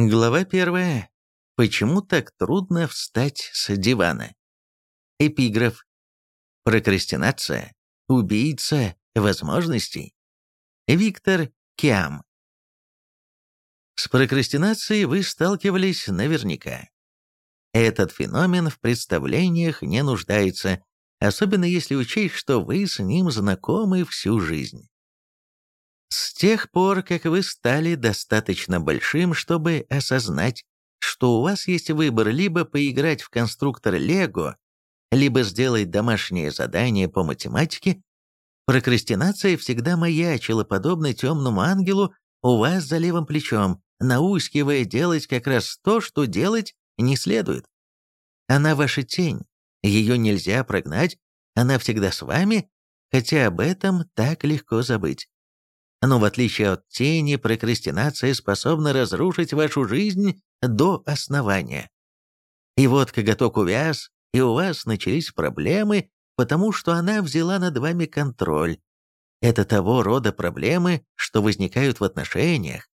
Глава первая. Почему так трудно встать с дивана? Эпиграф. Прокрастинация. Убийца возможностей. Виктор Киам. С прокрастинацией вы сталкивались наверняка. Этот феномен в представлениях не нуждается, особенно если учесть, что вы с ним знакомы всю жизнь. С тех пор, как вы стали достаточно большим, чтобы осознать, что у вас есть выбор либо поиграть в конструктор Лего, либо сделать домашнее задание по математике, прокрастинация всегда маячила подобно темному ангелу у вас за левым плечом, наускивая делать как раз то, что делать не следует. Она ваша тень, ее нельзя прогнать, она всегда с вами, хотя об этом так легко забыть. Но в отличие от тени, прокрастинация способна разрушить вашу жизнь до основания. И вот коготок увяз, и у вас начались проблемы, потому что она взяла над вами контроль. Это того рода проблемы, что возникают в отношениях,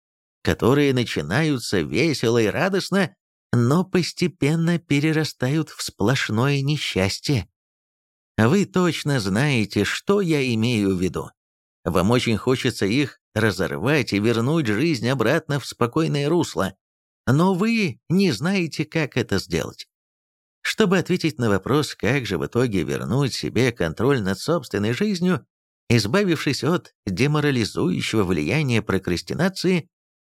которые начинаются весело и радостно, но постепенно перерастают в сплошное несчастье. Вы точно знаете, что я имею в виду. Вам очень хочется их разорвать и вернуть жизнь обратно в спокойное русло. Но вы не знаете, как это сделать. Чтобы ответить на вопрос, как же в итоге вернуть себе контроль над собственной жизнью, избавившись от деморализующего влияния прокрастинации,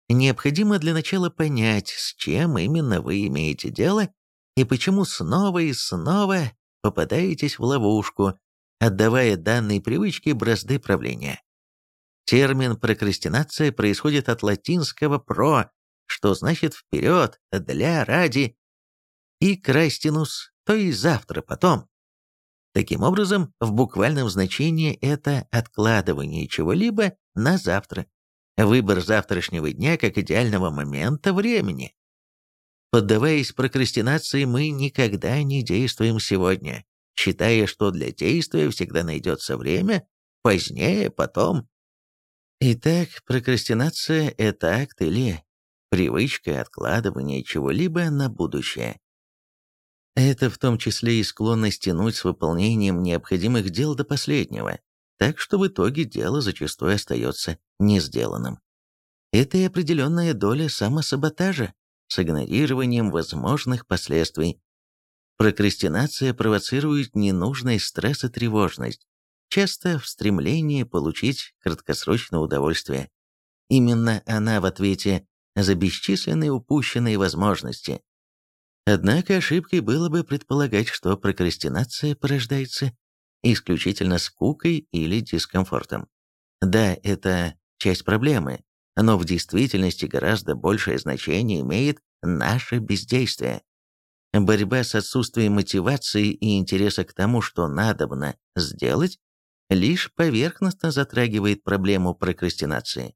необходимо для начала понять, с чем именно вы имеете дело и почему снова и снова попадаетесь в ловушку, отдавая данной привычке бразды правления. Термин «прокрастинация» происходит от латинского «про», что значит «вперед», «для», «ради», и «крастинус», то есть «завтра», «потом». Таким образом, в буквальном значении это откладывание чего-либо на завтра, выбор завтрашнего дня как идеального момента времени. Поддаваясь прокрастинации, мы никогда не действуем сегодня, считая, что для действия всегда найдется время, позднее, потом. Итак, прокрастинация – это акт или привычка откладывания чего-либо на будущее. Это в том числе и склонность тянуть с выполнением необходимых дел до последнего, так что в итоге дело зачастую остается не сделанным. Это и определенная доля самосаботажа с игнорированием возможных последствий, Прокрастинация провоцирует ненужный стресс и тревожность, часто в стремлении получить краткосрочное удовольствие. Именно она в ответе за бесчисленные упущенные возможности. Однако ошибкой было бы предполагать, что прокрастинация порождается исключительно скукой или дискомфортом. Да, это часть проблемы, но в действительности гораздо большее значение имеет наше бездействие. Борьба с отсутствием мотивации и интереса к тому, что надобно сделать, лишь поверхностно затрагивает проблему прокрастинации.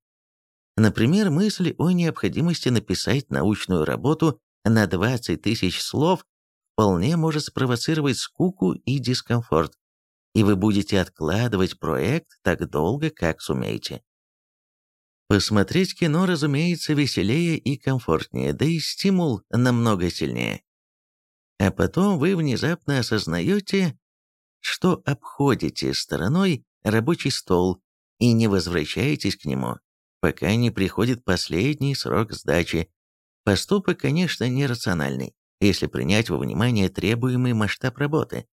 Например, мысль о необходимости написать научную работу на 20 тысяч слов вполне может спровоцировать скуку и дискомфорт, и вы будете откладывать проект так долго, как сумеете. Посмотреть кино, разумеется, веселее и комфортнее, да и стимул намного сильнее. А потом вы внезапно осознаете, что обходите стороной рабочий стол и не возвращаетесь к нему, пока не приходит последний срок сдачи. Поступок, конечно, нерациональный, если принять во внимание требуемый масштаб работы.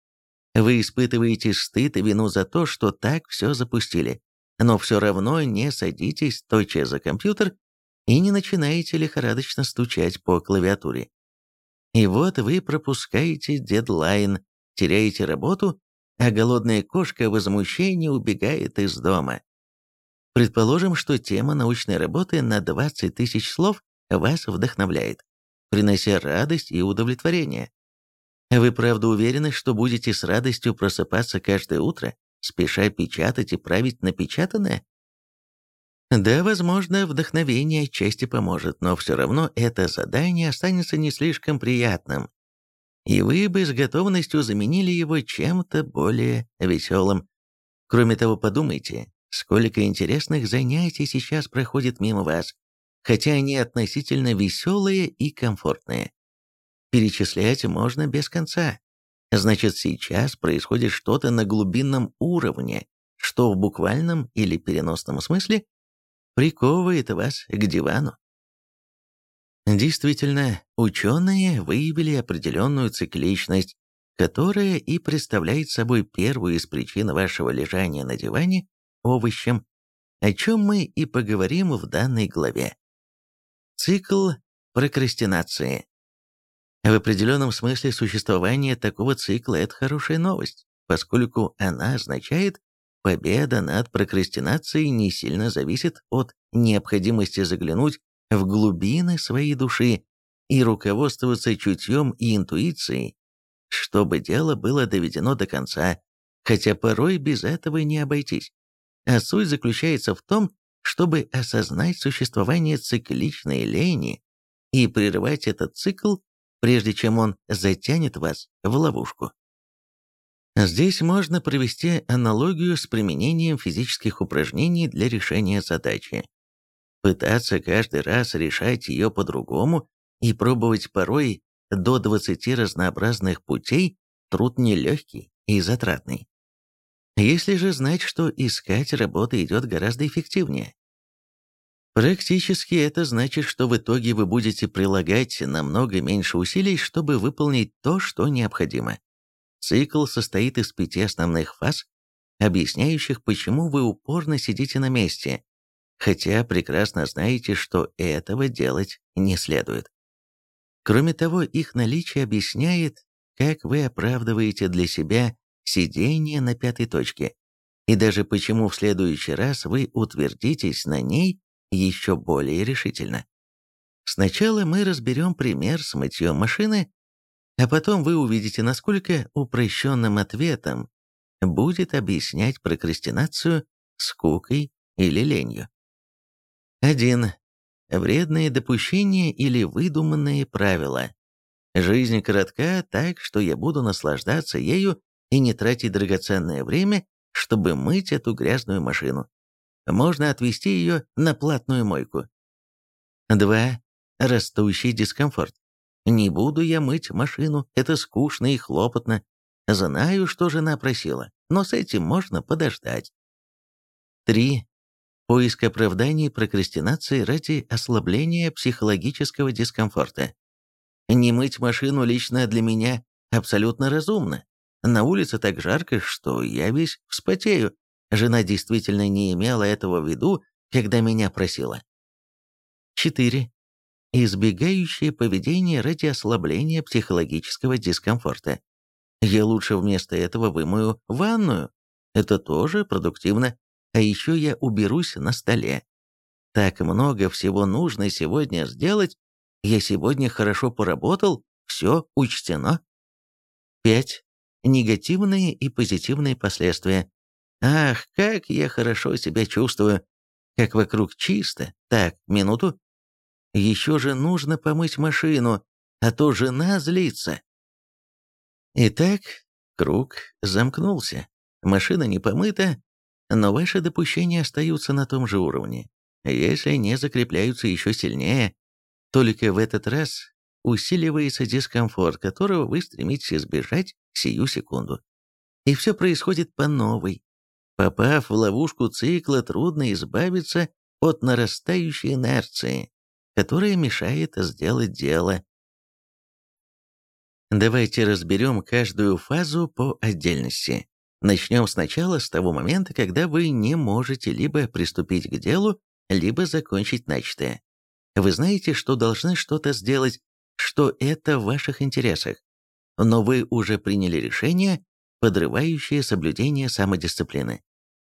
Вы испытываете стыд и вину за то, что так все запустили, но все равно не садитесь тотчас за компьютер и не начинаете лихорадочно стучать по клавиатуре. И вот вы пропускаете дедлайн, теряете работу, а голодная кошка в возмущении убегает из дома. Предположим, что тема научной работы на 20 тысяч слов вас вдохновляет, принося радость и удовлетворение. Вы правда уверены, что будете с радостью просыпаться каждое утро, спеша печатать и править напечатанное? Да, возможно, вдохновение отчасти поможет, но все равно это задание останется не слишком приятным. И вы бы с готовностью заменили его чем-то более веселым. Кроме того, подумайте, сколько интересных занятий сейчас проходит мимо вас, хотя они относительно веселые и комфортные. Перечислять можно без конца. Значит, сейчас происходит что-то на глубинном уровне, что в буквальном или переносном смысле приковывает вас к дивану. Действительно, ученые выявили определенную цикличность, которая и представляет собой первую из причин вашего лежания на диване овощем, о чем мы и поговорим в данной главе. Цикл прокрастинации. В определенном смысле существование такого цикла – это хорошая новость, поскольку она означает, победа над прокрастинацией не сильно зависит от необходимости заглянуть в глубины своей души и руководствоваться чутьем и интуицией, чтобы дело было доведено до конца, хотя порой без этого не обойтись. А суть заключается в том, чтобы осознать существование цикличной лени и прерывать этот цикл, прежде чем он затянет вас в ловушку. Здесь можно провести аналогию с применением физических упражнений для решения задачи. Пытаться каждый раз решать ее по-другому и пробовать порой до 20 разнообразных путей – труд нелегкий и затратный. Если же знать, что искать работы идет гораздо эффективнее. Практически это значит, что в итоге вы будете прилагать намного меньше усилий, чтобы выполнить то, что необходимо. Цикл состоит из пяти основных фаз, объясняющих, почему вы упорно сидите на месте, хотя прекрасно знаете, что этого делать не следует. Кроме того, их наличие объясняет, как вы оправдываете для себя сидение на пятой точке, и даже почему в следующий раз вы утвердитесь на ней еще более решительно. Сначала мы разберем пример с мытьем машины, а потом вы увидите, насколько упрощенным ответом будет объяснять прокрастинацию скукой или ленью. 1. Вредные допущения или выдуманные правила. Жизнь коротка так, что я буду наслаждаться ею и не тратить драгоценное время, чтобы мыть эту грязную машину. Можно отвезти ее на платную мойку. 2. Растущий дискомфорт. Не буду я мыть машину, это скучно и хлопотно. Знаю, что жена просила, но с этим можно подождать. 3. Поиск оправданий прокрастинации ради ослабления психологического дискомфорта. Не мыть машину лично для меня абсолютно разумно. На улице так жарко, что я весь вспотею. Жена действительно не имела этого в виду, когда меня просила. 4. Избегающее поведение ради ослабления психологического дискомфорта. Я лучше вместо этого вымою ванную. Это тоже продуктивно а еще я уберусь на столе. Так много всего нужно сегодня сделать, я сегодня хорошо поработал, все учтено. 5. Негативные и позитивные последствия. Ах, как я хорошо себя чувствую, как вокруг чисто. Так, минуту. Еще же нужно помыть машину, а то жена злится. Итак, круг замкнулся. Машина не помыта, но ваши допущения остаются на том же уровне, если не закрепляются еще сильнее. Только в этот раз усиливается дискомфорт, которого вы стремитесь избежать сию секунду. И все происходит по новой. Попав в ловушку цикла, трудно избавиться от нарастающей инерции, которая мешает сделать дело. Давайте разберем каждую фазу по отдельности. Начнем сначала с того момента, когда вы не можете либо приступить к делу, либо закончить начатое. Вы знаете, что должны что-то сделать, что это в ваших интересах, но вы уже приняли решение, подрывающее соблюдение самодисциплины.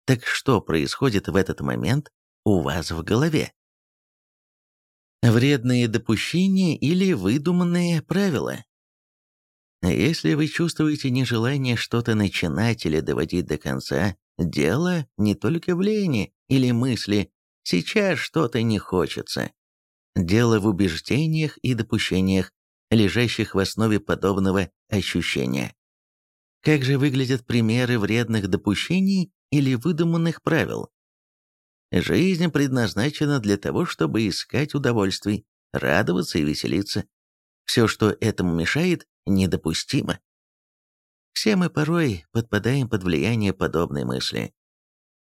Так что происходит в этот момент у вас в голове? Вредные допущения или выдуманные правила? Если вы чувствуете нежелание что-то начинать или доводить до конца, дело не только в лени или мысли «сейчас что-то не хочется». Дело в убеждениях и допущениях, лежащих в основе подобного ощущения. Как же выглядят примеры вредных допущений или выдуманных правил? Жизнь предназначена для того, чтобы искать удовольствий, радоваться и веселиться. Все, что этому мешает, недопустимо. Все мы порой подпадаем под влияние подобной мысли.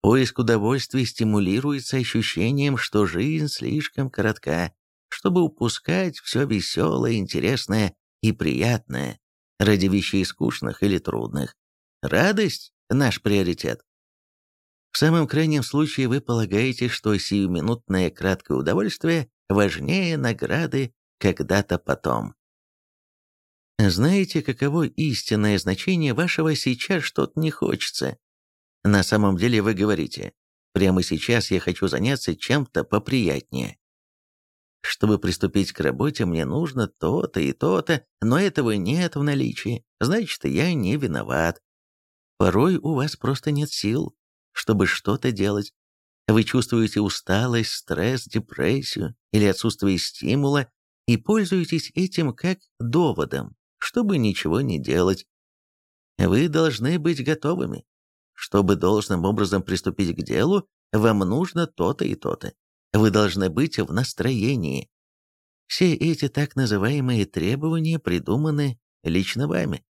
Поиск удовольствия стимулируется ощущением, что жизнь слишком коротка, чтобы упускать все веселое, интересное и приятное ради вещей скучных или трудных. Радость – наш приоритет. В самом крайнем случае вы полагаете, что сиюминутное краткое удовольствие важнее награды когда-то потом. Знаете, каково истинное значение вашего «сейчас что-то не хочется»? На самом деле вы говорите, прямо сейчас я хочу заняться чем-то поприятнее. Чтобы приступить к работе, мне нужно то-то и то-то, но этого нет в наличии, значит, я не виноват. Порой у вас просто нет сил, чтобы что-то делать. Вы чувствуете усталость, стресс, депрессию или отсутствие стимула и пользуетесь этим как доводом, чтобы ничего не делать. Вы должны быть готовыми. Чтобы должным образом приступить к делу, вам нужно то-то и то-то. Вы должны быть в настроении. Все эти так называемые требования придуманы лично вами,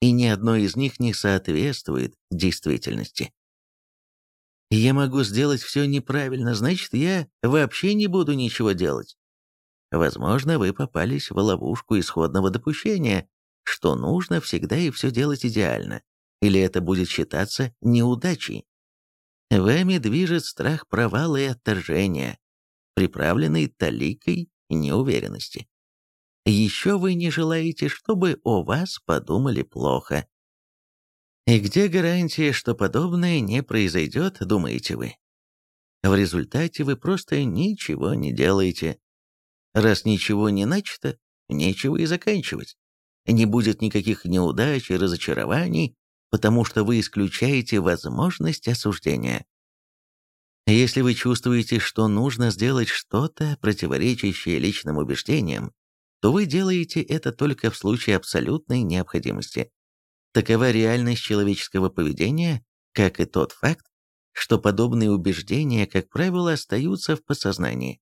и ни одно из них не соответствует действительности. Я могу сделать все неправильно, значит, я вообще не буду ничего делать. Возможно, вы попались в ловушку исходного допущения, что нужно всегда и все делать идеально, или это будет считаться неудачей. Вами движет страх провала и отторжения, приправленный таликой неуверенности. Еще вы не желаете, чтобы о вас подумали плохо. И где гарантия, что подобное не произойдет, думаете вы? В результате вы просто ничего не делаете. Раз ничего не начато, нечего и заканчивать. Не будет никаких неудач и разочарований, потому что вы исключаете возможность осуждения. Если вы чувствуете, что нужно сделать что-то, противоречащее личным убеждениям, то вы делаете это только в случае абсолютной необходимости. Такова реальность человеческого поведения, как и тот факт, что подобные убеждения, как правило, остаются в подсознании.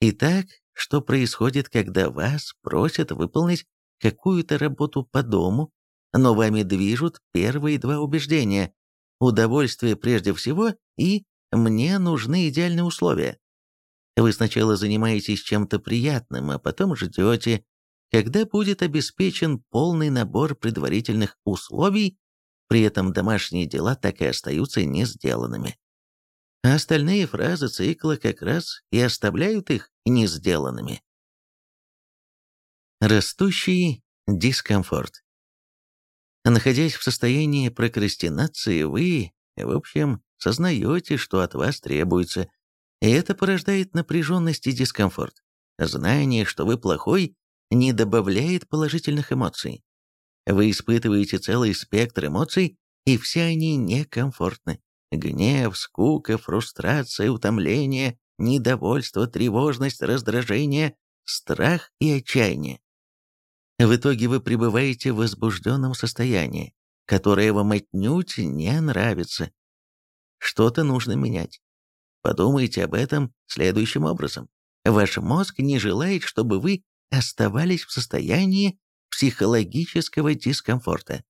Итак, что происходит, когда вас просят выполнить какую-то работу по дому, но вами движут первые два убеждения – удовольствие прежде всего и «мне нужны идеальные условия». Вы сначала занимаетесь чем-то приятным, а потом ждете, когда будет обеспечен полный набор предварительных условий, при этом домашние дела так и остаются не сделанными. А остальные фразы цикла как раз и оставляют их не сделанными. Растущий дискомфорт. Находясь в состоянии прокрастинации, вы, в общем, сознаете, что от вас требуется, и это порождает напряженность и дискомфорт. Знание, что вы плохой, не добавляет положительных эмоций. Вы испытываете целый спектр эмоций, и все они некомфортны. Гнев, скука, фрустрация, утомление, недовольство, тревожность, раздражение, страх и отчаяние. В итоге вы пребываете в возбужденном состоянии, которое вам отнюдь не нравится. Что-то нужно менять. Подумайте об этом следующим образом. Ваш мозг не желает, чтобы вы оставались в состоянии психологического дискомфорта.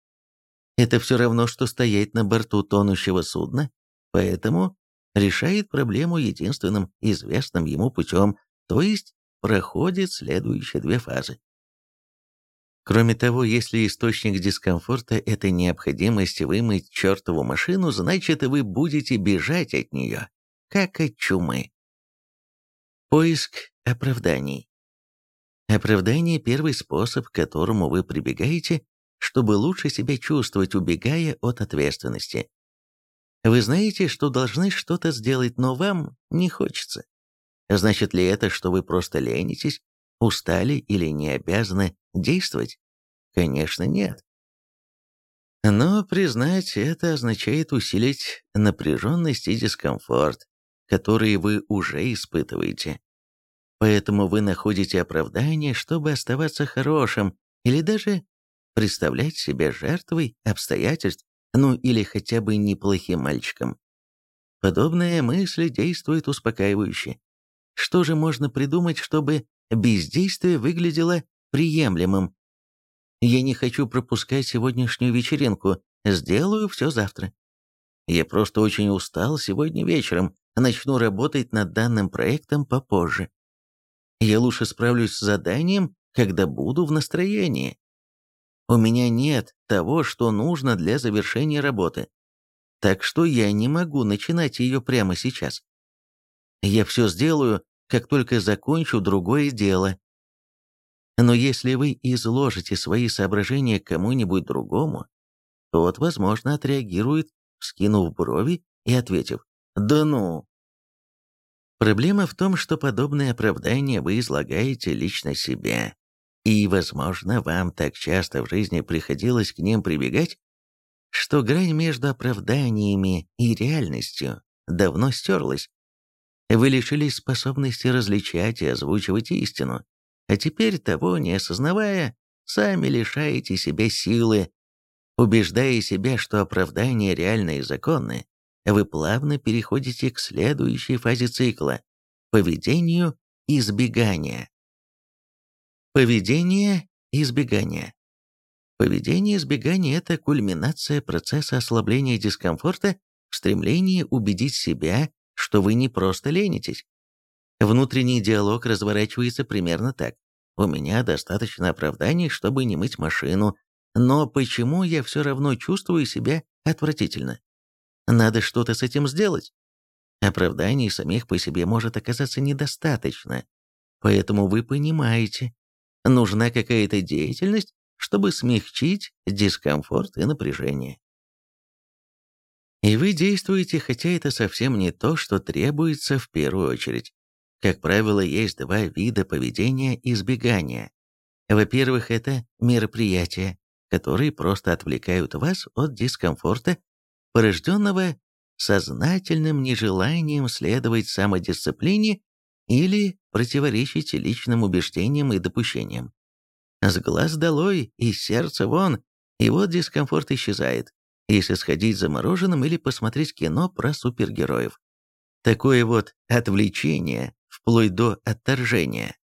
Это все равно, что стоять на борту тонущего судна, поэтому решает проблему единственным известным ему путем, то есть проходит следующие две фазы. Кроме того, если источник дискомфорта – это необходимость вымыть чертову машину, значит, вы будете бежать от нее, как от чумы. Поиск оправданий. Оправдание – первый способ, к которому вы прибегаете, чтобы лучше себя чувствовать, убегая от ответственности. Вы знаете, что должны что-то сделать, но вам не хочется. Значит ли это, что вы просто ленитесь, устали или не обязаны действовать? Конечно, нет. Но признать это означает усилить напряженность и дискомфорт, которые вы уже испытываете. Поэтому вы находите оправдание, чтобы оставаться хорошим, или даже представлять себя жертвой обстоятельств, ну или хотя бы неплохим мальчиком. Подобная мысль действует успокаивающе. Что же можно придумать, чтобы бездействие выглядело приемлемым? Я не хочу пропускать сегодняшнюю вечеринку, сделаю все завтра. Я просто очень устал сегодня вечером, начну работать над данным проектом попозже. Я лучше справлюсь с заданием, когда буду в настроении. У меня нет того, что нужно для завершения работы. Так что я не могу начинать ее прямо сейчас. Я все сделаю, как только закончу другое дело. Но если вы изложите свои соображения кому-нибудь другому, тот, возможно, отреагирует, скинув брови и ответив «Да ну!». Проблема в том, что подобные оправдания вы излагаете лично себе, и, возможно, вам так часто в жизни приходилось к ним прибегать, что грань между оправданиями и реальностью давно стерлась. Вы лишились способности различать и озвучивать истину, а теперь, того не осознавая, сами лишаете себя силы. Убеждая себя, что оправдания реальны и законны, вы плавно переходите к следующей фазе цикла – поведению избегания. Поведение избегания. Поведение избегания – это кульминация процесса ослабления дискомфорта в стремлении убедить себя, что вы не просто ленитесь. Внутренний диалог разворачивается примерно так. У меня достаточно оправданий, чтобы не мыть машину, но почему я все равно чувствую себя отвратительно? Надо что-то с этим сделать. Оправданий самих по себе может оказаться недостаточно, поэтому вы понимаете, нужна какая-то деятельность, чтобы смягчить дискомфорт и напряжение. И вы действуете, хотя это совсем не то, что требуется в первую очередь. Как правило, есть два вида поведения избегания. Во-первых, это мероприятия, которые просто отвлекают вас от дискомфорта, порожденного сознательным нежеланием следовать самодисциплине или противоречить личным убеждениям и допущениям. С глаз долой и сердца вон, и вот дискомфорт исчезает, если сходить за мороженым или посмотреть кино про супергероев. Такое вот отвлечение, вплоть до отторжения.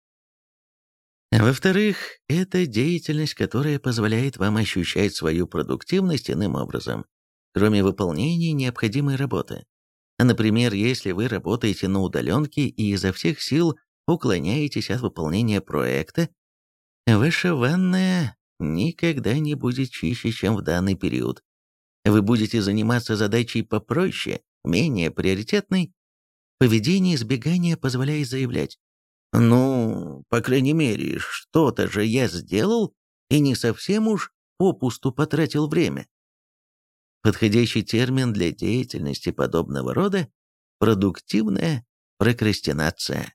Во-вторых, это деятельность, которая позволяет вам ощущать свою продуктивность иным образом, кроме выполнения необходимой работы. Например, если вы работаете на удаленке и изо всех сил уклоняетесь от выполнения проекта, ваша ванная никогда не будет чище, чем в данный период. Вы будете заниматься задачей попроще, менее приоритетной. Поведение избегания позволяет заявлять. Ну, по крайней мере, что-то же я сделал и не совсем уж попусту потратил время. Подходящий термин для деятельности подобного рода – продуктивная прокрастинация.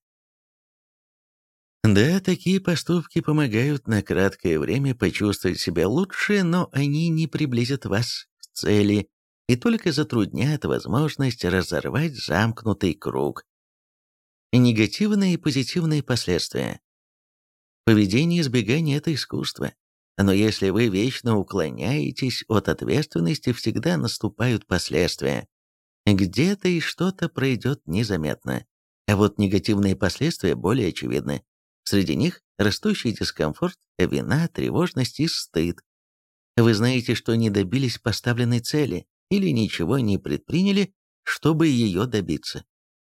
Да, такие поступки помогают на краткое время почувствовать себя лучше, но они не приблизят вас к цели и только затруднят возможность разорвать замкнутый круг. Негативные и позитивные последствия. Поведение избегания – это искусство. Но если вы вечно уклоняетесь от ответственности, всегда наступают последствия. Где-то и что-то пройдет незаметно. А вот негативные последствия более очевидны. Среди них растущий дискомфорт, вина, тревожность и стыд. Вы знаете, что не добились поставленной цели или ничего не предприняли, чтобы ее добиться.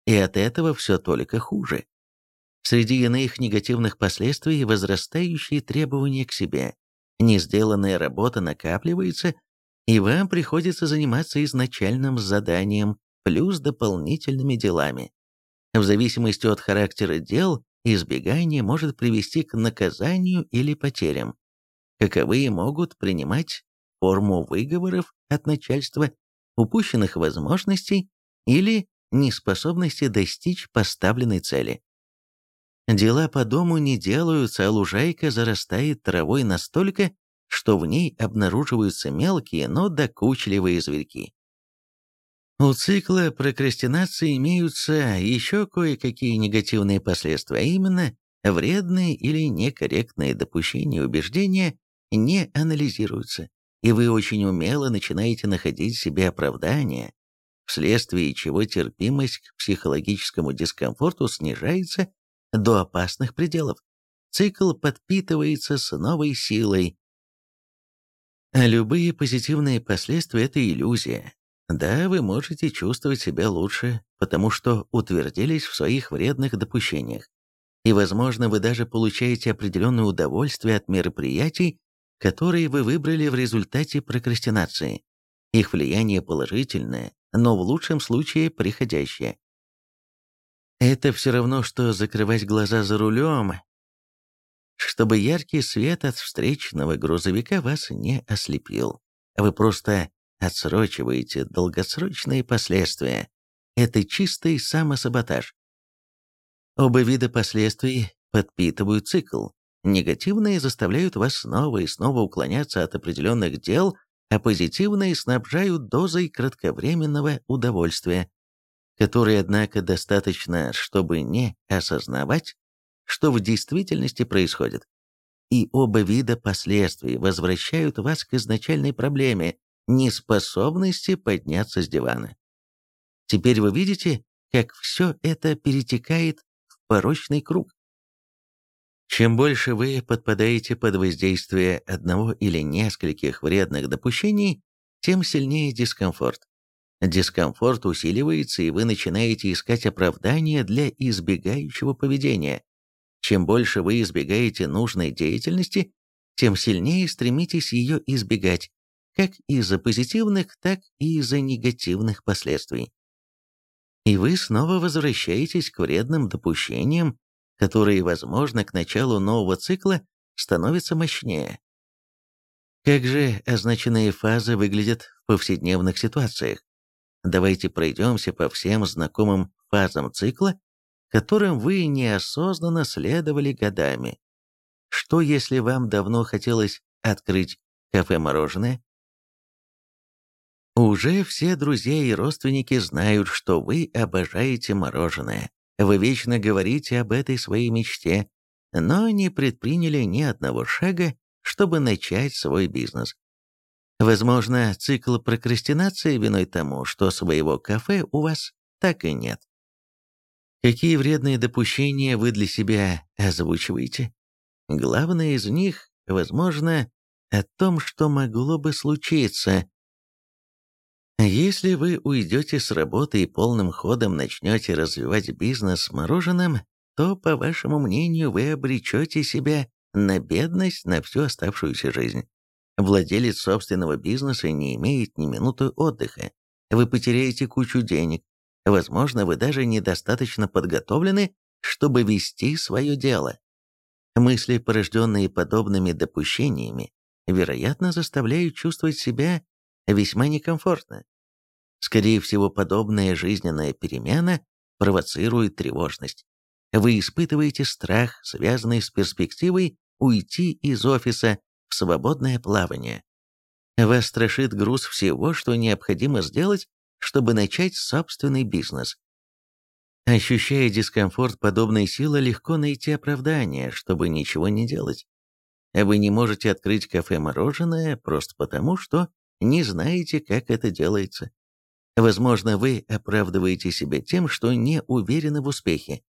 И от этого все только хуже. Среди иных негативных последствий возрастающие требования к себе, Несделанная работа накапливается, и вам приходится заниматься изначальным заданием плюс дополнительными делами. В зависимости от характера дел, избегание может привести к наказанию или потерям. Каковые могут принимать форму выговоров от начальства, упущенных возможностей или неспособности достичь поставленной цели. Дела по дому не делаются, а лужайка зарастает травой настолько, что в ней обнаруживаются мелкие, но докучливые зверьки. У цикла прокрастинации имеются еще кое-какие негативные последствия, а именно вредные или некорректные допущения и убеждения не анализируются, и вы очень умело начинаете находить себе оправдания, вследствие чего терпимость к психологическому дискомфорту снижается до опасных пределов. Цикл подпитывается с новой силой. А любые позитивные последствия – это иллюзия. Да, вы можете чувствовать себя лучше, потому что утвердились в своих вредных допущениях. И, возможно, вы даже получаете определенное удовольствие от мероприятий, которые вы выбрали в результате прокрастинации. Их влияние положительное, но в лучшем случае приходящее. Это все равно, что закрывать глаза за рулем, чтобы яркий свет от встречного грузовика вас не ослепил. Вы просто отсрочиваете долгосрочные последствия. Это чистый самосаботаж. Оба вида последствий подпитывают цикл. Негативные заставляют вас снова и снова уклоняться от определенных дел, а позитивные снабжают дозой кратковременного удовольствия, которое, однако, достаточно, чтобы не осознавать, что в действительности происходит. И оба вида последствий возвращают вас к изначальной проблеме неспособности подняться с дивана. Теперь вы видите, как все это перетекает в порочный круг. Чем больше вы подпадаете под воздействие одного или нескольких вредных допущений, тем сильнее дискомфорт. Дискомфорт усиливается, и вы начинаете искать оправдания для избегающего поведения. Чем больше вы избегаете нужной деятельности, тем сильнее стремитесь ее избегать, как из-за позитивных, так и из-за негативных последствий. И вы снова возвращаетесь к вредным допущениям которые, возможно, к началу нового цикла становятся мощнее. Как же означенные фазы выглядят в повседневных ситуациях? Давайте пройдемся по всем знакомым фазам цикла, которым вы неосознанно следовали годами. Что, если вам давно хотелось открыть кафе-мороженое? Уже все друзья и родственники знают, что вы обожаете мороженое. Вы вечно говорите об этой своей мечте, но не предприняли ни одного шага, чтобы начать свой бизнес. Возможно, цикл прокрастинации виной тому, что своего кафе у вас так и нет. Какие вредные допущения вы для себя озвучиваете? Главное из них, возможно, о том, что могло бы случиться, если вы уйдете с работы и полным ходом начнете развивать бизнес с мороженым, то, по вашему мнению, вы обречете себя на бедность на всю оставшуюся жизнь. Владелец собственного бизнеса не имеет ни минуты отдыха. Вы потеряете кучу денег. Возможно, вы даже недостаточно подготовлены, чтобы вести свое дело. Мысли, порожденные подобными допущениями, вероятно, заставляют чувствовать себя весьма некомфортно. Скорее всего, подобная жизненная перемена провоцирует тревожность. Вы испытываете страх, связанный с перспективой уйти из офиса в свободное плавание. Вас страшит груз всего, что необходимо сделать, чтобы начать собственный бизнес. Ощущая дискомфорт подобной силы, легко найти оправдание, чтобы ничего не делать. Вы не можете открыть кафе-мороженое просто потому, что не знаете, как это делается. Возможно, вы оправдываете себя тем, что не уверены в успехе.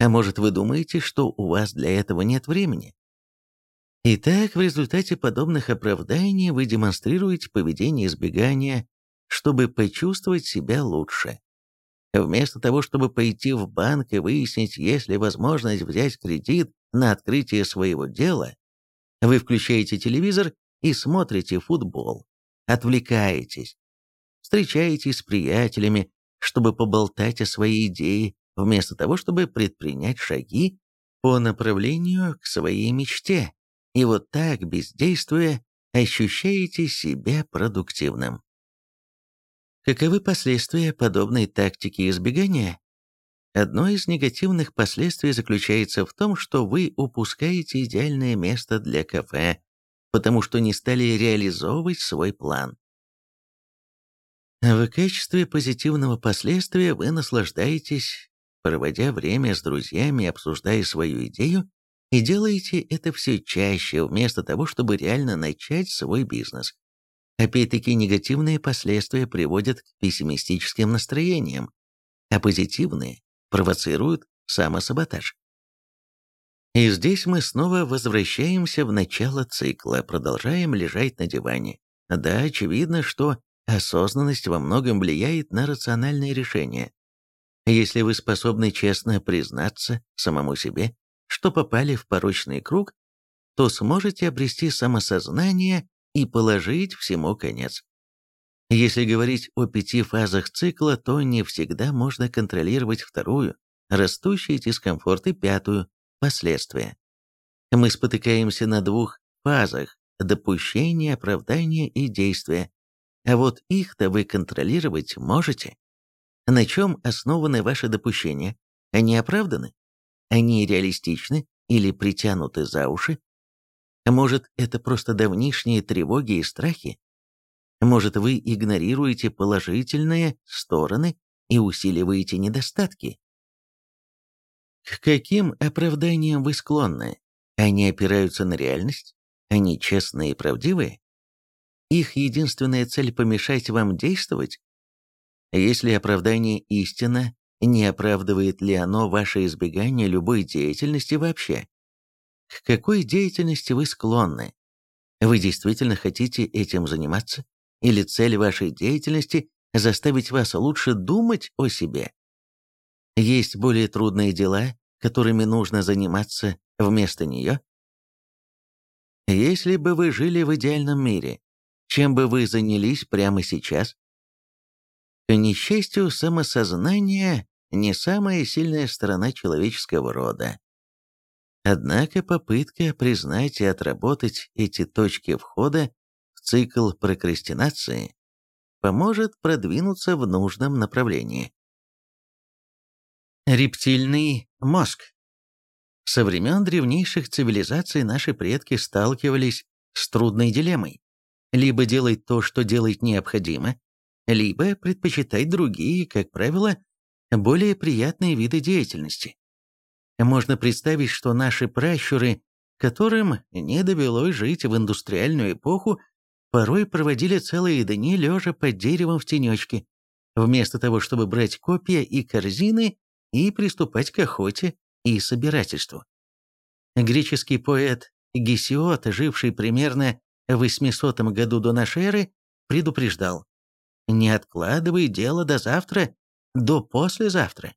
А может, вы думаете, что у вас для этого нет времени? Итак, в результате подобных оправданий вы демонстрируете поведение избегания, чтобы почувствовать себя лучше. Вместо того, чтобы пойти в банк и выяснить, есть ли возможность взять кредит на открытие своего дела, вы включаете телевизор и смотрите футбол отвлекаетесь, встречаетесь с приятелями, чтобы поболтать о своей идее, вместо того, чтобы предпринять шаги по направлению к своей мечте. И вот так, бездействуя, ощущаете себя продуктивным. Каковы последствия подобной тактики избегания? Одно из негативных последствий заключается в том, что вы упускаете идеальное место для кафе, потому что не стали реализовывать свой план. В качестве позитивного последствия вы наслаждаетесь, проводя время с друзьями, обсуждая свою идею, и делаете это все чаще, вместо того, чтобы реально начать свой бизнес. Опять-таки негативные последствия приводят к пессимистическим настроениям, а позитивные провоцируют самосаботаж. И здесь мы снова возвращаемся в начало цикла, продолжаем лежать на диване. Да, очевидно, что осознанность во многом влияет на рациональные решения. Если вы способны честно признаться самому себе, что попали в порочный круг, то сможете обрести самосознание и положить всему конец. Если говорить о пяти фазах цикла, то не всегда можно контролировать вторую, растущий дискомфорт, и пятую, последствия. Мы спотыкаемся на двух фазах – допущение, оправдание и действие. А вот их-то вы контролировать можете. На чем основаны ваши допущения? Они оправданы? Они реалистичны или притянуты за уши? Может, это просто давнишние тревоги и страхи? Может, вы игнорируете положительные стороны и усиливаете недостатки? К каким оправданиям вы склонны? Они опираются на реальность? Они честные и правдивые? Их единственная цель – помешать вам действовать? Если оправдание истина, не оправдывает ли оно ваше избегание любой деятельности вообще? К какой деятельности вы склонны? Вы действительно хотите этим заниматься? Или цель вашей деятельности – заставить вас лучше думать о себе? Есть более трудные дела, которыми нужно заниматься вместо нее? Если бы вы жили в идеальном мире, чем бы вы занялись прямо сейчас? К несчастью, самосознание – не самая сильная сторона человеческого рода. Однако попытка признать и отработать эти точки входа в цикл прокрастинации поможет продвинуться в нужном направлении. Рептильный мозг. Со времен древнейших цивилизаций наши предки сталкивались с трудной дилеммой. Либо делать то, что делать необходимо, либо предпочитать другие, как правило, более приятные виды деятельности. Можно представить, что наши пращуры, которым не довелось жить в индустриальную эпоху, порой проводили целые дни лежа под деревом в тенечке, вместо того, чтобы брать копья и корзины и приступать к охоте и собирательству. Греческий поэт Гесиот, живший примерно в 800 году до нашей эры, предупреждал «Не откладывай дело до завтра, до послезавтра».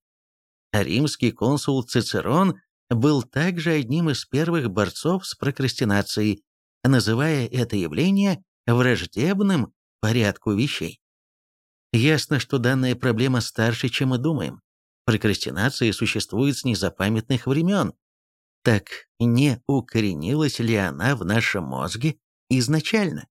Римский консул Цицерон был также одним из первых борцов с прокрастинацией, называя это явление враждебным порядку вещей. Ясно, что данная проблема старше, чем мы думаем. Прокрастинация существует с незапамятных времен. Так не укоренилась ли она в нашем мозге изначально?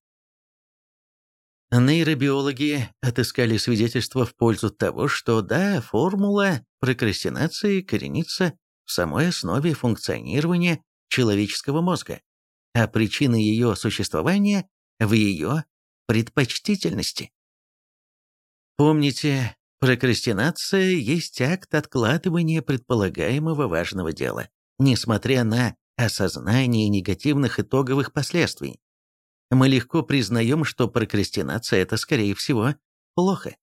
Нейробиологи отыскали свидетельства в пользу того, что да, формула прокрастинации коренится в самой основе функционирования человеческого мозга, а причина ее существования в ее предпочтительности. Помните, Прокрастинация есть акт откладывания предполагаемого важного дела, несмотря на осознание негативных итоговых последствий. Мы легко признаем, что прокрастинация – это, скорее всего, плохо.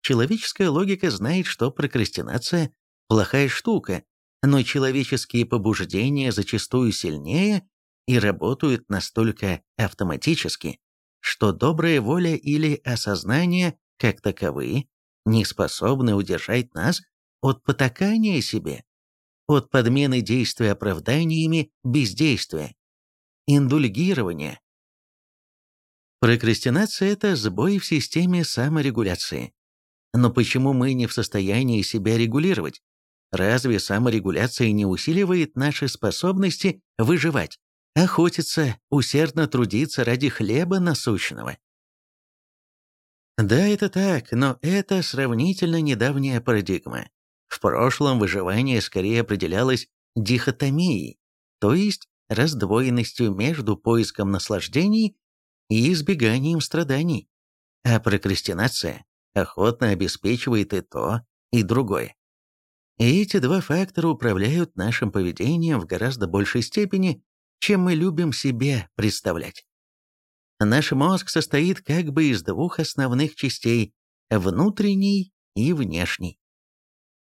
Человеческая логика знает, что прокрастинация – плохая штука, но человеческие побуждения зачастую сильнее и работают настолько автоматически, что добрая воля или осознание, как таковые, не способны удержать нас от потакания себе, от подмены действия оправданиями бездействия, индульгирования. Прокрастинация – это сбой в системе саморегуляции. Но почему мы не в состоянии себя регулировать? Разве саморегуляция не усиливает наши способности выживать, охотиться, усердно трудиться ради хлеба насущного? Да, это так, но это сравнительно недавняя парадигма. В прошлом выживание скорее определялось дихотомией, то есть раздвоенностью между поиском наслаждений и избеганием страданий. А прокрастинация охотно обеспечивает и то, и другое. И эти два фактора управляют нашим поведением в гораздо большей степени, чем мы любим себе представлять. Наш мозг состоит как бы из двух основных частей – внутренней и внешней.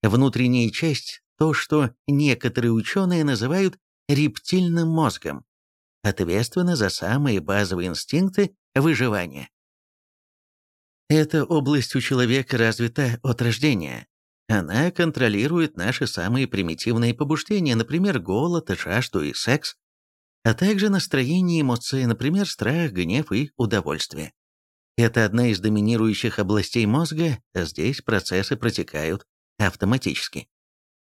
Внутренняя часть – то, что некоторые ученые называют рептильным мозгом, ответственна за самые базовые инстинкты выживания. Эта область у человека развита от рождения. Она контролирует наши самые примитивные побуждения, например, голод, жажду и секс, а также настроение и эмоции, например, страх, гнев и удовольствие. Это одна из доминирующих областей мозга, а здесь процессы протекают автоматически.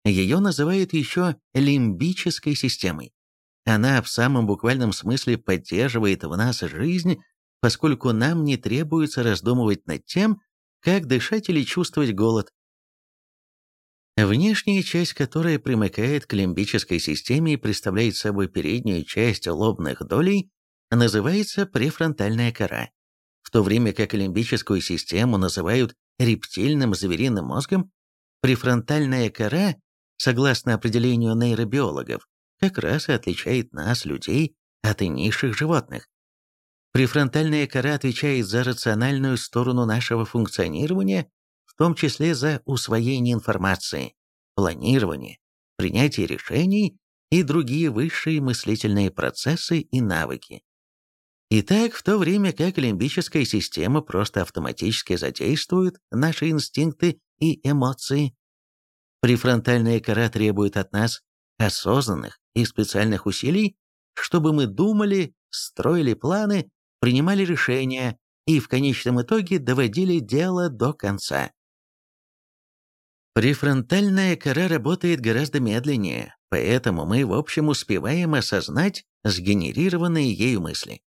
Ее называют еще лимбической системой. Она в самом буквальном смысле поддерживает в нас жизнь, поскольку нам не требуется раздумывать над тем, как дышать или чувствовать голод. Внешняя часть, которая примыкает к лимбической системе и представляет собой переднюю часть лобных долей, называется префронтальная кора, в то время как лимбическую систему называют рептильным звериным мозгом, префронтальная кора, согласно определению нейробиологов, как раз и отличает нас, людей, от низших животных. Префронтальная кора отвечает за рациональную сторону нашего функционирования, в том числе за усвоение информации, планирование, принятие решений и другие высшие мыслительные процессы и навыки. Итак, в то время как лимбическая система просто автоматически задействует наши инстинкты и эмоции, префронтальная кора требует от нас осознанных и специальных усилий, чтобы мы думали, строили планы принимали решения и в конечном итоге доводили дело до конца. Префронтальная кора работает гораздо медленнее, поэтому мы в общем успеваем осознать сгенерированные ею мысли.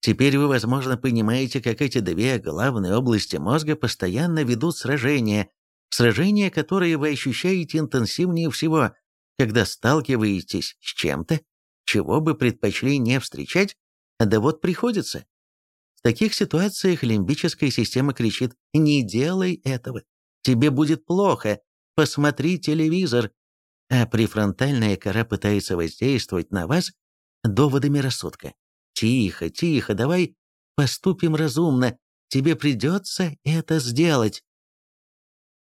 Теперь вы, возможно, понимаете, как эти две главные области мозга постоянно ведут сражения, сражения, которые вы ощущаете интенсивнее всего, когда сталкиваетесь с чем-то, чего бы предпочли не встречать, да вот приходится. В таких ситуациях лимбическая система кричит «Не делай этого! Тебе будет плохо! Посмотри телевизор!» А префронтальная кора пытается воздействовать на вас доводами рассудка. «Тихо, тихо, давай поступим разумно, тебе придется это сделать».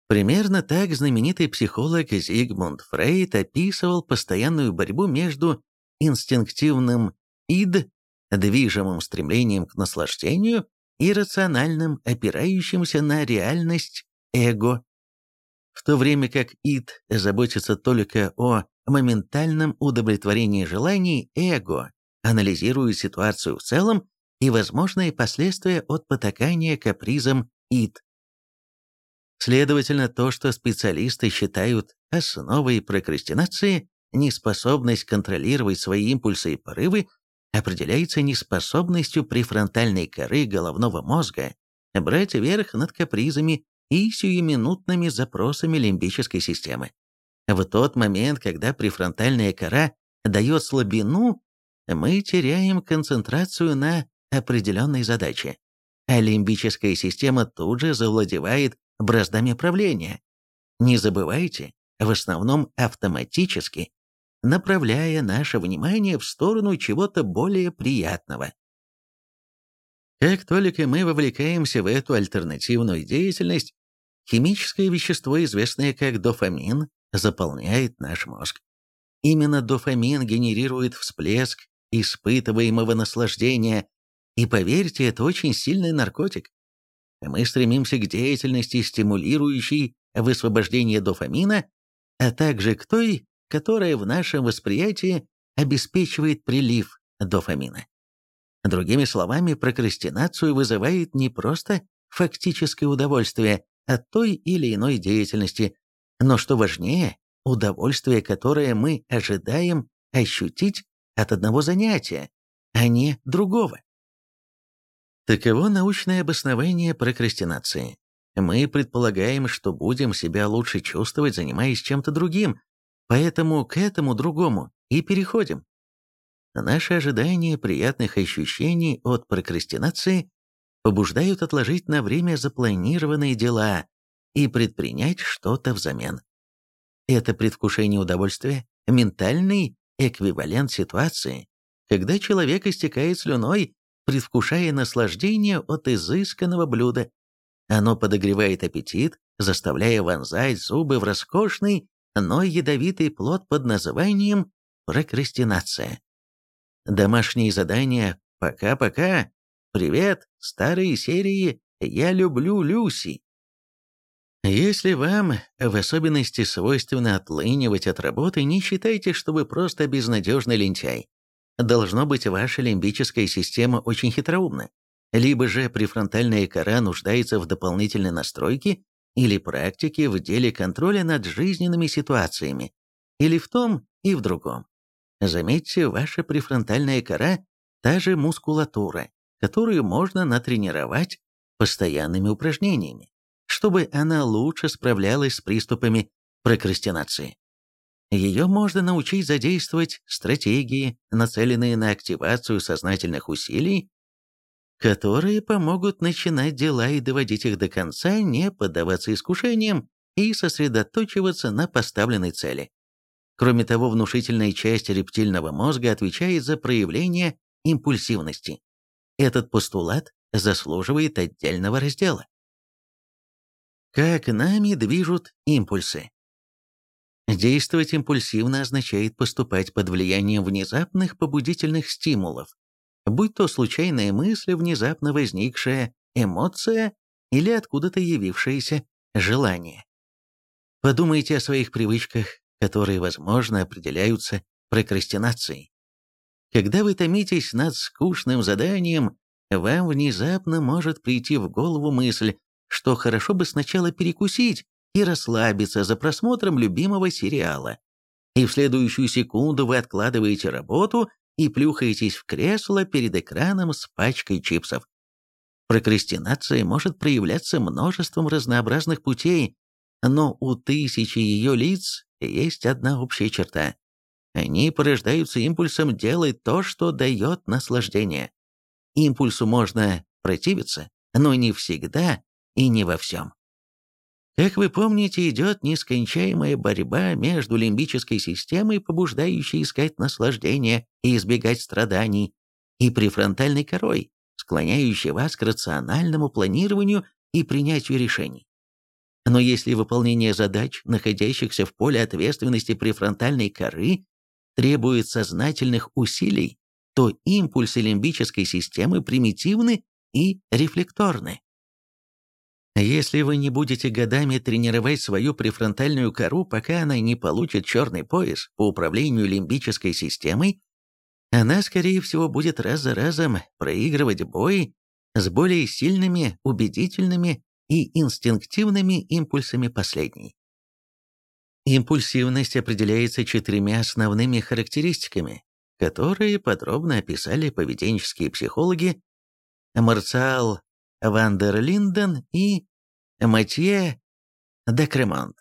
Примерно так знаменитый психолог Зигмунд Фрейд описывал постоянную борьбу между инстинктивным «ид» движимым стремлением к наслаждению и рациональным, опирающимся на реальность эго. В то время как ид заботится только о моментальном удовлетворении желаний, эго анализирует ситуацию в целом и возможные последствия от потакания капризам ид. Следовательно, то, что специалисты считают основой прокрастинации, неспособность контролировать свои импульсы и порывы, определяется неспособностью префронтальной коры головного мозга брать верх над капризами и сиюминутными запросами лимбической системы. В тот момент, когда префронтальная кора дает слабину, мы теряем концентрацию на определенной задаче, а лимбическая система тут же завладевает браздами правления. Не забывайте, в основном автоматически направляя наше внимание в сторону чего-то более приятного. Как только мы вовлекаемся в эту альтернативную деятельность, химическое вещество, известное как дофамин, заполняет наш мозг. Именно дофамин генерирует всплеск испытываемого наслаждения, и поверьте, это очень сильный наркотик. Мы стремимся к деятельности, стимулирующей высвобождение дофамина, а также к той, которая в нашем восприятии обеспечивает прилив дофамина. Другими словами, прокрастинацию вызывает не просто фактическое удовольствие от той или иной деятельности, но, что важнее, удовольствие, которое мы ожидаем ощутить от одного занятия, а не другого. Таково научное обоснование прокрастинации. Мы предполагаем, что будем себя лучше чувствовать, занимаясь чем-то другим, Поэтому к этому другому и переходим. Наши ожидания приятных ощущений от прокрастинации побуждают отложить на время запланированные дела и предпринять что-то взамен. Это предвкушение удовольствия – ментальный эквивалент ситуации, когда человек истекает слюной, предвкушая наслаждение от изысканного блюда. Оно подогревает аппетит, заставляя вонзать зубы в роскошный, но ядовитый плод под названием прокрастинация. Домашние задания «Пока-пока», «Привет», «Старые серии», «Я люблю Люси». Если вам в особенности свойственно отлынивать от работы, не считайте, что вы просто безнадежный лентяй. Должно быть, ваша лимбическая система очень хитроумна. Либо же префронтальная кора нуждается в дополнительной настройке или практике в деле контроля над жизненными ситуациями, или в том и в другом. Заметьте, ваша префронтальная кора – та же мускулатура, которую можно натренировать постоянными упражнениями чтобы она лучше справлялась с приступами прокрастинации. Ее можно научить задействовать стратегии, нацеленные на активацию сознательных усилий, которые помогут начинать дела и доводить их до конца, не поддаваться искушениям и сосредоточиваться на поставленной цели. Кроме того, внушительная часть рептильного мозга отвечает за проявление импульсивности. Этот постулат заслуживает отдельного раздела. Как нами движут импульсы? Действовать импульсивно означает поступать под влиянием внезапных побудительных стимулов, будь то случайная мысль, внезапно возникшая эмоция или откуда-то явившееся желание. Подумайте о своих привычках, которые, возможно, определяются прокрастинацией. Когда вы томитесь над скучным заданием, вам внезапно может прийти в голову мысль что хорошо бы сначала перекусить и расслабиться за просмотром любимого сериала. И в следующую секунду вы откладываете работу и плюхаетесь в кресло перед экраном с пачкой чипсов. Прокрастинация может проявляться множеством разнообразных путей, но у тысячи ее лиц есть одна общая черта. Они порождаются импульсом делать то, что дает наслаждение. Импульсу можно противиться, но не всегда и не во всем. Как вы помните, идет нескончаемая борьба между лимбической системой, побуждающей искать наслаждение и избегать страданий, и префронтальной корой, склоняющей вас к рациональному планированию и принятию решений. Но если выполнение задач, находящихся в поле ответственности префронтальной коры, требует сознательных усилий, то импульсы лимбической системы примитивны и рефлекторны. Если вы не будете годами тренировать свою префронтальную кору, пока она не получит черный пояс по управлению лимбической системой, она, скорее всего, будет раз за разом проигрывать бой с более сильными, убедительными и инстинктивными импульсами последней. Импульсивность определяется четырьмя основными характеристиками, которые подробно описали поведенческие психологи Марциал Вандерлинден и Матье Декремонт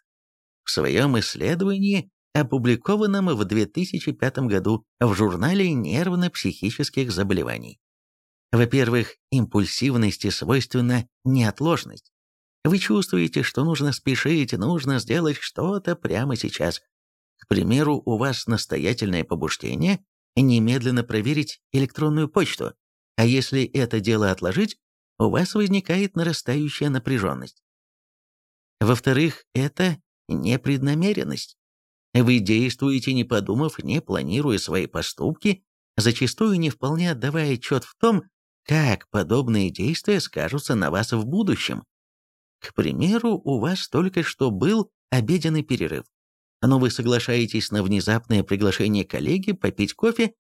в своем исследовании, опубликованном в 2005 году в журнале нервно-психических заболеваний. Во-первых, импульсивности свойственна неотложность. Вы чувствуете, что нужно спешить, нужно сделать что-то прямо сейчас. К примеру, у вас настоятельное побуждение немедленно проверить электронную почту, а если это дело отложить, у вас возникает нарастающая напряженность. Во-вторых, это непреднамеренность. Вы действуете, не подумав, не планируя свои поступки, зачастую не вполне отдавая отчет в том, как подобные действия скажутся на вас в будущем. К примеру, у вас только что был обеденный перерыв, но вы соглашаетесь на внезапное приглашение коллеги попить кофе,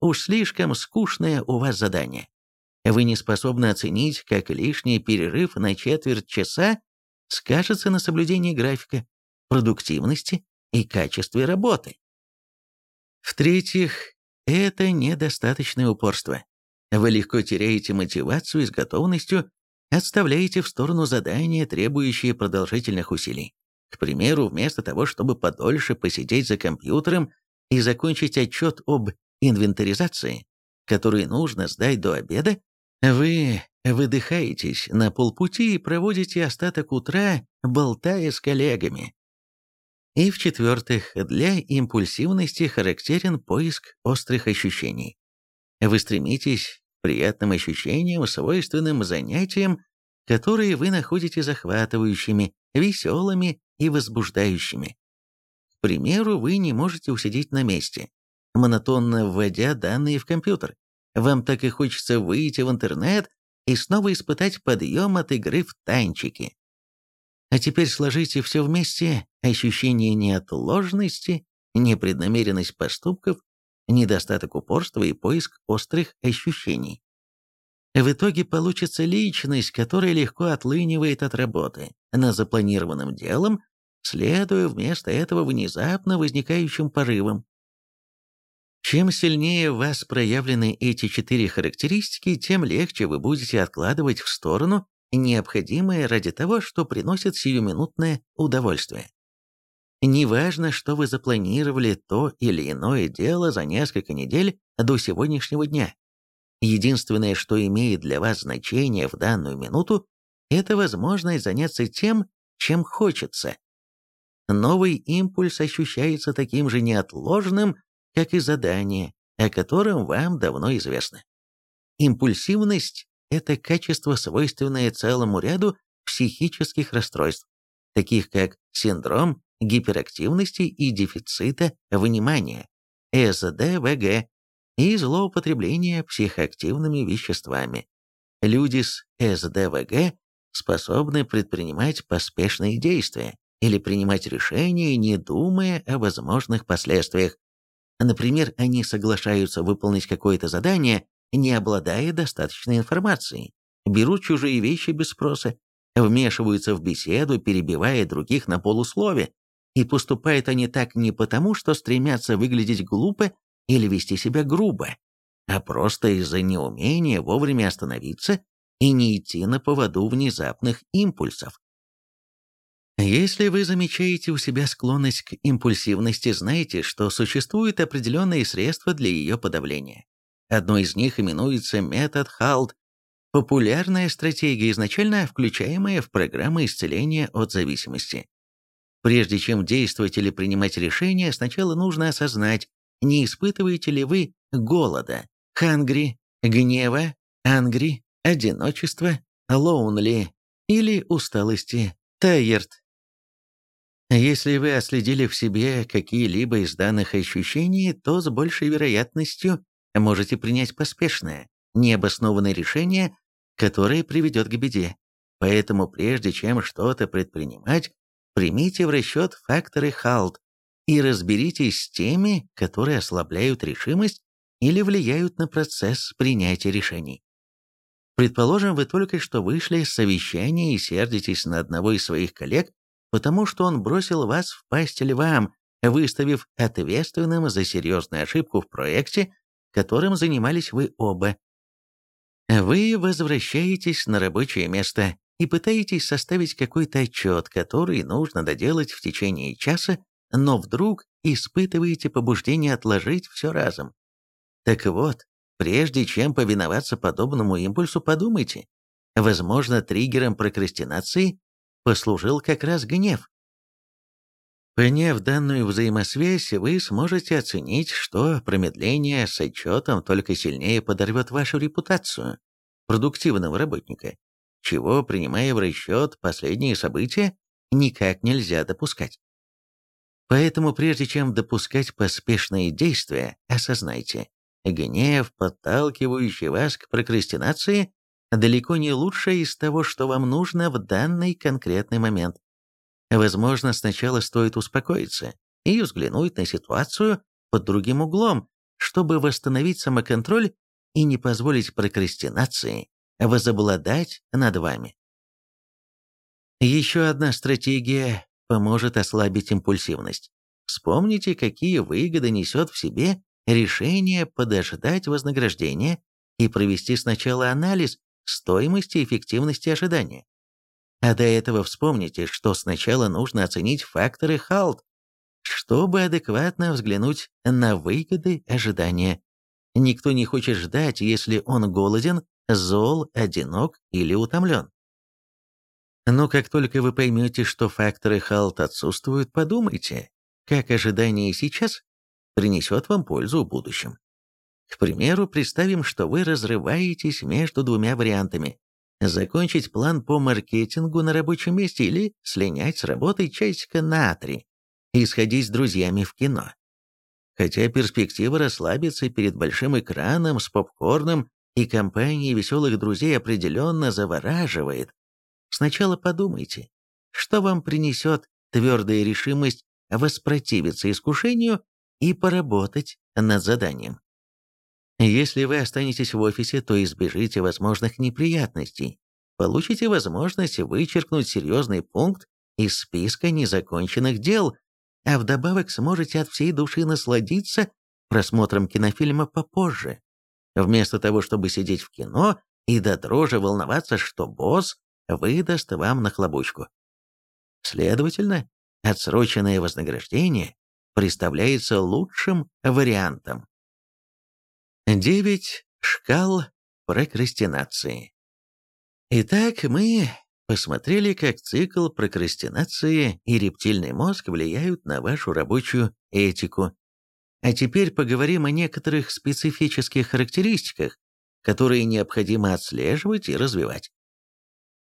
уж слишком скучное у вас задание. Вы не способны оценить, как лишний перерыв на четверть часа скажется на соблюдении графика, продуктивности и качестве работы. В-третьих, это недостаточное упорство. Вы легко теряете мотивацию и с готовностью отставляете в сторону задания, требующие продолжительных усилий. К примеру, вместо того, чтобы подольше посидеть за компьютером и закончить отчет об инвентаризации, который нужно сдать до обеда, вы выдыхаетесь на полпути и проводите остаток утра, болтая с коллегами. И в-четвертых, для импульсивности характерен поиск острых ощущений. Вы стремитесь приятным ощущениям, свойственным занятиям, которые вы находите захватывающими, веселыми и возбуждающими. К примеру, вы не можете усидеть на месте, монотонно вводя данные в компьютер. Вам так и хочется выйти в интернет и снова испытать подъем от игры в танчики. А теперь сложите все вместе, ощущение неотложности, непреднамеренность поступков, недостаток упорства и поиск острых ощущений. В итоге получится личность, которая легко отлынивает от работы на запланированным делом, следуя вместо этого внезапно возникающим порывам. Чем сильнее в вас проявлены эти четыре характеристики, тем легче вы будете откладывать в сторону необходимое ради того, что приносит сиюминутное удовольствие. Неважно, что вы запланировали то или иное дело за несколько недель до сегодняшнего дня. Единственное, что имеет для вас значение в данную минуту, это возможность заняться тем, чем хочется. Новый импульс ощущается таким же неотложным, как и задание, о котором вам давно известно. Импульсивность – это качество, свойственное целому ряду психических расстройств, таких как синдром гиперактивности и дефицита внимания, СДВГ, и злоупотребления психоактивными веществами. Люди с СДВГ способны предпринимать поспешные действия или принимать решения, не думая о возможных последствиях. Например, они соглашаются выполнить какое-то задание, не обладая достаточной информацией, берут чужие вещи без спроса, вмешиваются в беседу, перебивая других на полуслове, и поступают они так не потому, что стремятся выглядеть глупо или вести себя грубо, а просто из-за неумения вовремя остановиться и не идти на поводу внезапных импульсов. Если вы замечаете у себя склонность к импульсивности, знайте, что существуют определенные средства для ее подавления. Одно из них именуется метод Халт, популярная стратегия, изначально включаемая в программы исцеления от зависимости. Прежде чем действовать или принимать решения, сначала нужно осознать, не испытываете ли вы голода, хангри, гнева, ангри, одиночества, лоунли или усталости, tired. Если вы отследили в себе какие-либо из данных ощущений, то с большей вероятностью можете принять поспешное, необоснованное решение, которое приведет к беде. Поэтому прежде чем что-то предпринимать, Примите в расчет факторы ХАЛТ и разберитесь с теми, которые ослабляют решимость или влияют на процесс принятия решений. Предположим, вы только что вышли с совещания и сердитесь на одного из своих коллег, потому что он бросил вас в пасть львам, выставив ответственным за серьезную ошибку в проекте, которым занимались вы оба. Вы возвращаетесь на рабочее место, и пытаетесь составить какой-то отчет, который нужно доделать в течение часа, но вдруг испытываете побуждение отложить все разом. Так вот, прежде чем повиноваться подобному импульсу, подумайте, возможно, триггером прокрастинации послужил как раз гнев. Поняв данную взаимосвязь, вы сможете оценить, что промедление с отчетом только сильнее подорвет вашу репутацию продуктивного работника чего, принимая в расчет последние события, никак нельзя допускать. Поэтому прежде чем допускать поспешные действия, осознайте, гнев, подталкивающий вас к прокрастинации, далеко не лучшее из того, что вам нужно в данный конкретный момент. Возможно, сначала стоит успокоиться и взглянуть на ситуацию под другим углом, чтобы восстановить самоконтроль и не позволить прокрастинации возобладать над вами. Еще одна стратегия поможет ослабить импульсивность. Вспомните, какие выгоды несет в себе решение подождать вознаграждения и провести сначала анализ стоимости и эффективности ожидания. А до этого вспомните, что сначала нужно оценить факторы ХАЛТ, чтобы адекватно взглянуть на выгоды ожидания. Никто не хочет ждать, если он голоден зол, одинок или утомлен. Но как только вы поймете, что факторы халт отсутствуют, подумайте, как ожидание сейчас принесет вам пользу в будущем. К примеру, представим, что вы разрываетесь между двумя вариантами. Закончить план по маркетингу на рабочем месте или слинять с работы часика на три и сходить с друзьями в кино. Хотя перспектива расслабиться перед большим экраном с попкорном и компанией веселых друзей определенно завораживает. Сначала подумайте, что вам принесет твердая решимость воспротивиться искушению и поработать над заданием. Если вы останетесь в офисе, то избежите возможных неприятностей, получите возможность вычеркнуть серьезный пункт из списка незаконченных дел, а вдобавок сможете от всей души насладиться просмотром кинофильма попозже, вместо того, чтобы сидеть в кино и до дрожи волноваться, что босс выдаст вам нахлобучку. Следовательно, отсроченное вознаграждение представляется лучшим вариантом. 9 шкал прокрастинации. Итак, мы посмотрели, как цикл прокрастинации и рептильный мозг влияют на вашу рабочую этику. А теперь поговорим о некоторых специфических характеристиках, которые необходимо отслеживать и развивать.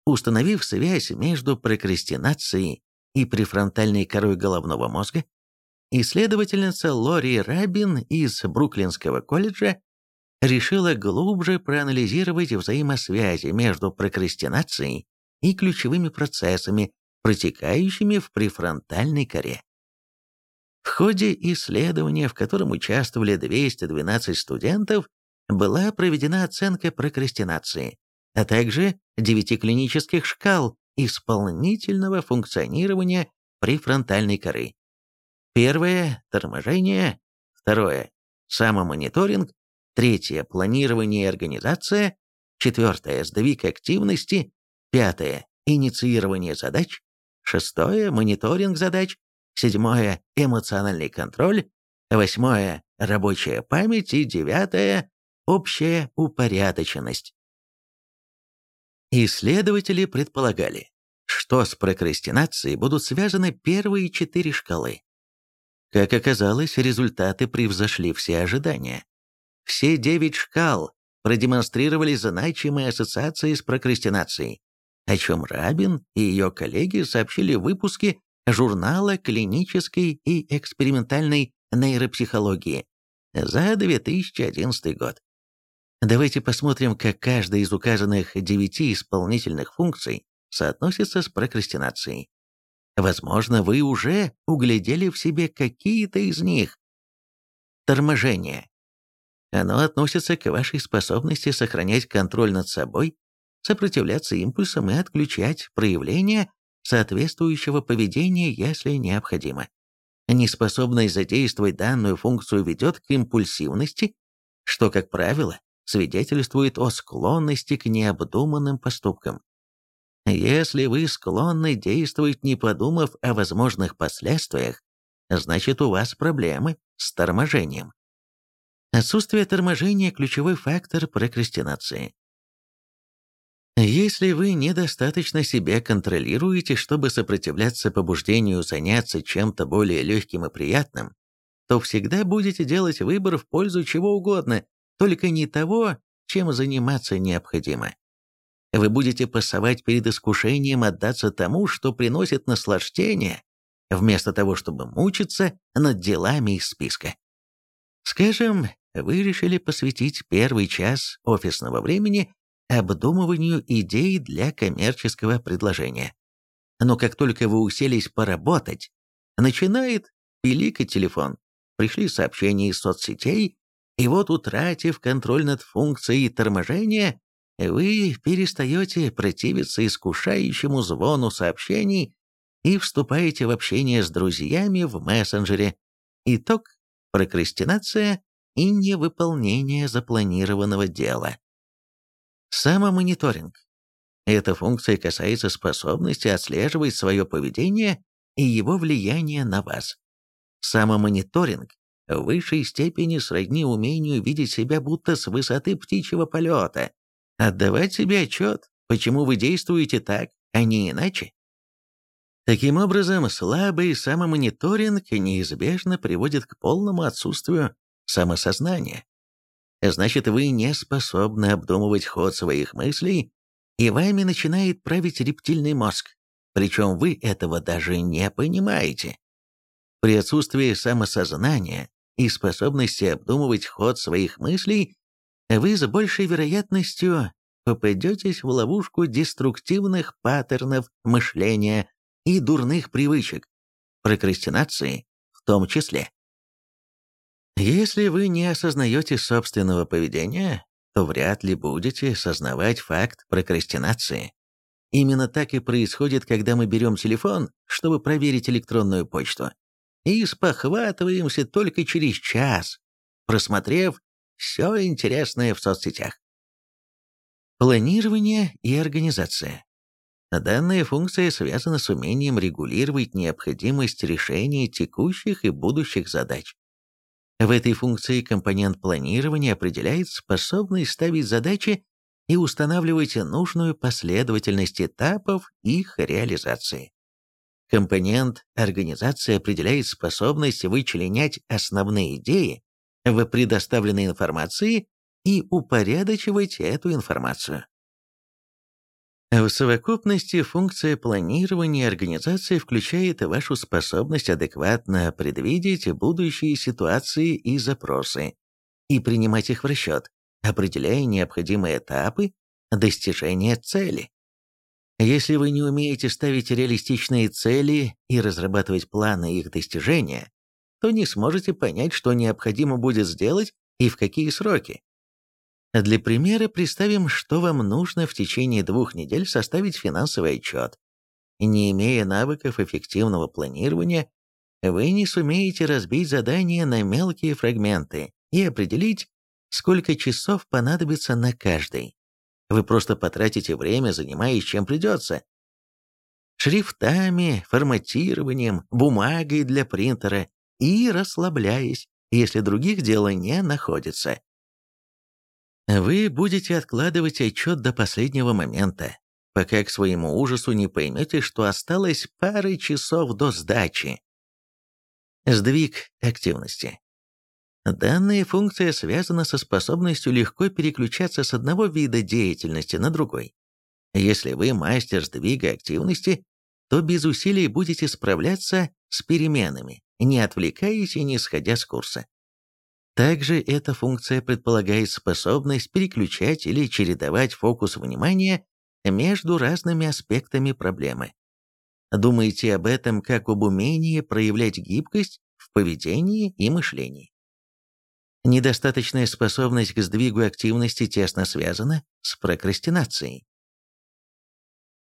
Установив связь между прокрастинацией и префронтальной корой головного мозга, исследовательница Лори Рабин из Бруклинского колледжа решила глубже проанализировать взаимосвязи между прокрастинацией и ключевыми процессами, протекающими в префронтальной коре. В ходе исследования, в котором участвовали 212 студентов, была проведена оценка прокрастинации, а также девяти клинических шкал исполнительного функционирования префронтальной коры. Первое – торможение, второе – самомониторинг, третье – планирование и организация, четвертое – сдвиг активности, пятое – инициирование задач, шестое – мониторинг задач, седьмое – эмоциональный контроль, восьмое – рабочая память и девятое – общая упорядоченность. Исследователи предполагали, что с прокрастинацией будут связаны первые четыре шкалы. Как оказалось, результаты превзошли все ожидания. Все девять шкал продемонстрировали значимые ассоциации с прокрастинацией, о чем Рабин и ее коллеги сообщили в выпуске журнала клинической и экспериментальной нейропсихологии за 2011 год. Давайте посмотрим, как каждая из указанных девяти исполнительных функций соотносится с прокрастинацией. Возможно, вы уже углядели в себе какие-то из них. Торможение. Оно относится к вашей способности сохранять контроль над собой, сопротивляться импульсам и отключать проявления соответствующего поведения, если необходимо. Неспособность задействовать данную функцию ведет к импульсивности, что, как правило, свидетельствует о склонности к необдуманным поступкам. Если вы склонны действовать, не подумав о возможных последствиях, значит у вас проблемы с торможением. Отсутствие торможения – ключевой фактор прокрастинации. Если вы недостаточно себя контролируете, чтобы сопротивляться побуждению заняться чем-то более легким и приятным, то всегда будете делать выбор в пользу чего угодно, только не того, чем заниматься необходимо. Вы будете пасовать перед искушением отдаться тому, что приносит наслаждение, вместо того, чтобы мучиться над делами из списка. Скажем, вы решили посвятить первый час офисного времени обдумыванию идей для коммерческого предложения. Но как только вы уселись поработать, начинает пиликать телефон. Пришли сообщения из соцсетей, и вот, утратив контроль над функцией торможения, вы перестаете противиться искушающему звону сообщений и вступаете в общение с друзьями в мессенджере. Итог – прокрастинация и невыполнение запланированного дела. Самомониторинг. Эта функция касается способности отслеживать свое поведение и его влияние на вас. Самомониторинг в высшей степени сродни умению видеть себя будто с высоты птичьего полета, отдавать себе отчет, почему вы действуете так, а не иначе. Таким образом, слабый самомониторинг неизбежно приводит к полному отсутствию самосознания. значит вы не способны обдумывать ход своих мыслей, и вами начинает править рептильный мозг, причем вы этого даже не понимаете. При отсутствии самосознания и способности обдумывать ход своих мыслей, вы с большей вероятностью попадетесь в ловушку деструктивных паттернов мышления и дурных привычек, прокрастинации в том числе. Если вы не осознаете собственного поведения, то вряд ли будете сознавать факт прокрастинации. Именно так и происходит, когда мы берем телефон, чтобы проверить электронную почту, и спохватываемся только через час, просмотрев все интересное в соцсетях. Планирование и организация. Данная функция связана с умением регулировать необходимость решения текущих и будущих задач. В этой функции компонент планирования определяет способность ставить задачи и устанавливать нужную последовательность этапов их реализации. Компонент организации определяет способность вычленять основные идеи в предоставленной информации и упорядочивать эту информацию. В совокупности функция планирования и организации включает вашу способность адекватно предвидеть будущие ситуации и запросы и принимать их в расчет, определяя необходимые этапы достижения цели. Если вы не умеете ставить реалистичные цели и разрабатывать планы их достижения, то не сможете понять, что необходимо будет сделать и в какие сроки. Для примера представим, что вам нужно в течение двух недель составить финансовый отчет. Не имея навыков эффективного планирования, вы не сумеете разбить задание на мелкие фрагменты и определить, сколько часов понадобится на каждый. Вы просто потратите время, занимаясь чем придется. Шрифтами, форматированием, бумагой для принтера и расслабляясь, если других дел не находится. Вы будете откладывать отчет до последнего момента, пока к своему ужасу не поймете, что осталось пары часов до сдачи. Сдвиг активности. Данная функция связана со способностью легко переключаться с одного вида деятельности на другой. Если вы мастер сдвига активности, то без усилий будете справляться с переменами, не отвлекаясь и не сходя с курса. Также эта функция предполагает способность переключать или чередовать фокус внимания между разными аспектами проблемы. Думайте об этом как об умении проявлять гибкость в поведении и мышлении. Недостаточная способность к сдвигу активности тесно связана с прокрастинацией.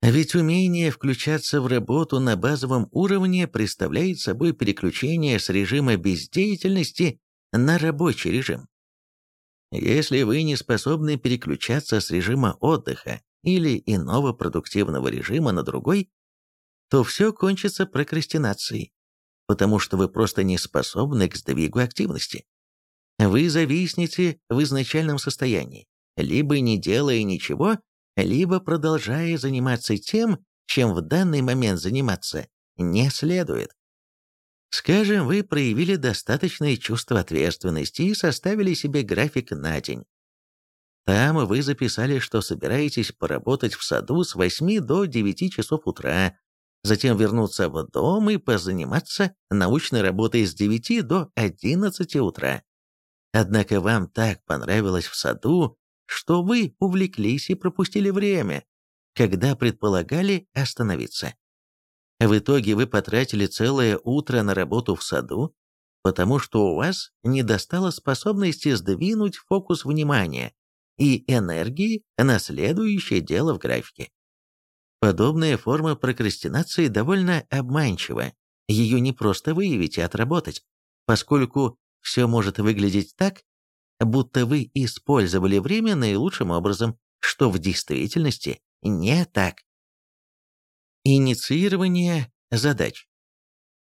Ведь умение включаться в работу на базовом уровне представляет собой переключение с режима бездеятельности на рабочий режим. Если вы не способны переключаться с режима отдыха или иного продуктивного режима на другой, то все кончится прокрастинацией, потому что вы просто не способны к сдвигу активности. Вы зависнете в изначальном состоянии, либо не делая ничего, либо продолжая заниматься тем, чем в данный момент заниматься не следует. Скажем, вы проявили достаточное чувство ответственности и составили себе график на день. Там вы записали, что собираетесь поработать в саду с 8 до 9 часов утра, затем вернуться в дом и позаниматься научной работой с 9 до 11 утра. Однако вам так понравилось в саду, что вы увлеклись и пропустили время, когда предполагали остановиться. В итоге вы потратили целое утро на работу в саду, потому что у вас не достало способности сдвинуть фокус внимания и энергии на следующее дело в графике. Подобная форма прокрастинации довольно обманчива, ее не просто выявить и отработать, поскольку все может выглядеть так, будто вы использовали время наилучшим образом, что в действительности не так. Инициирование задач.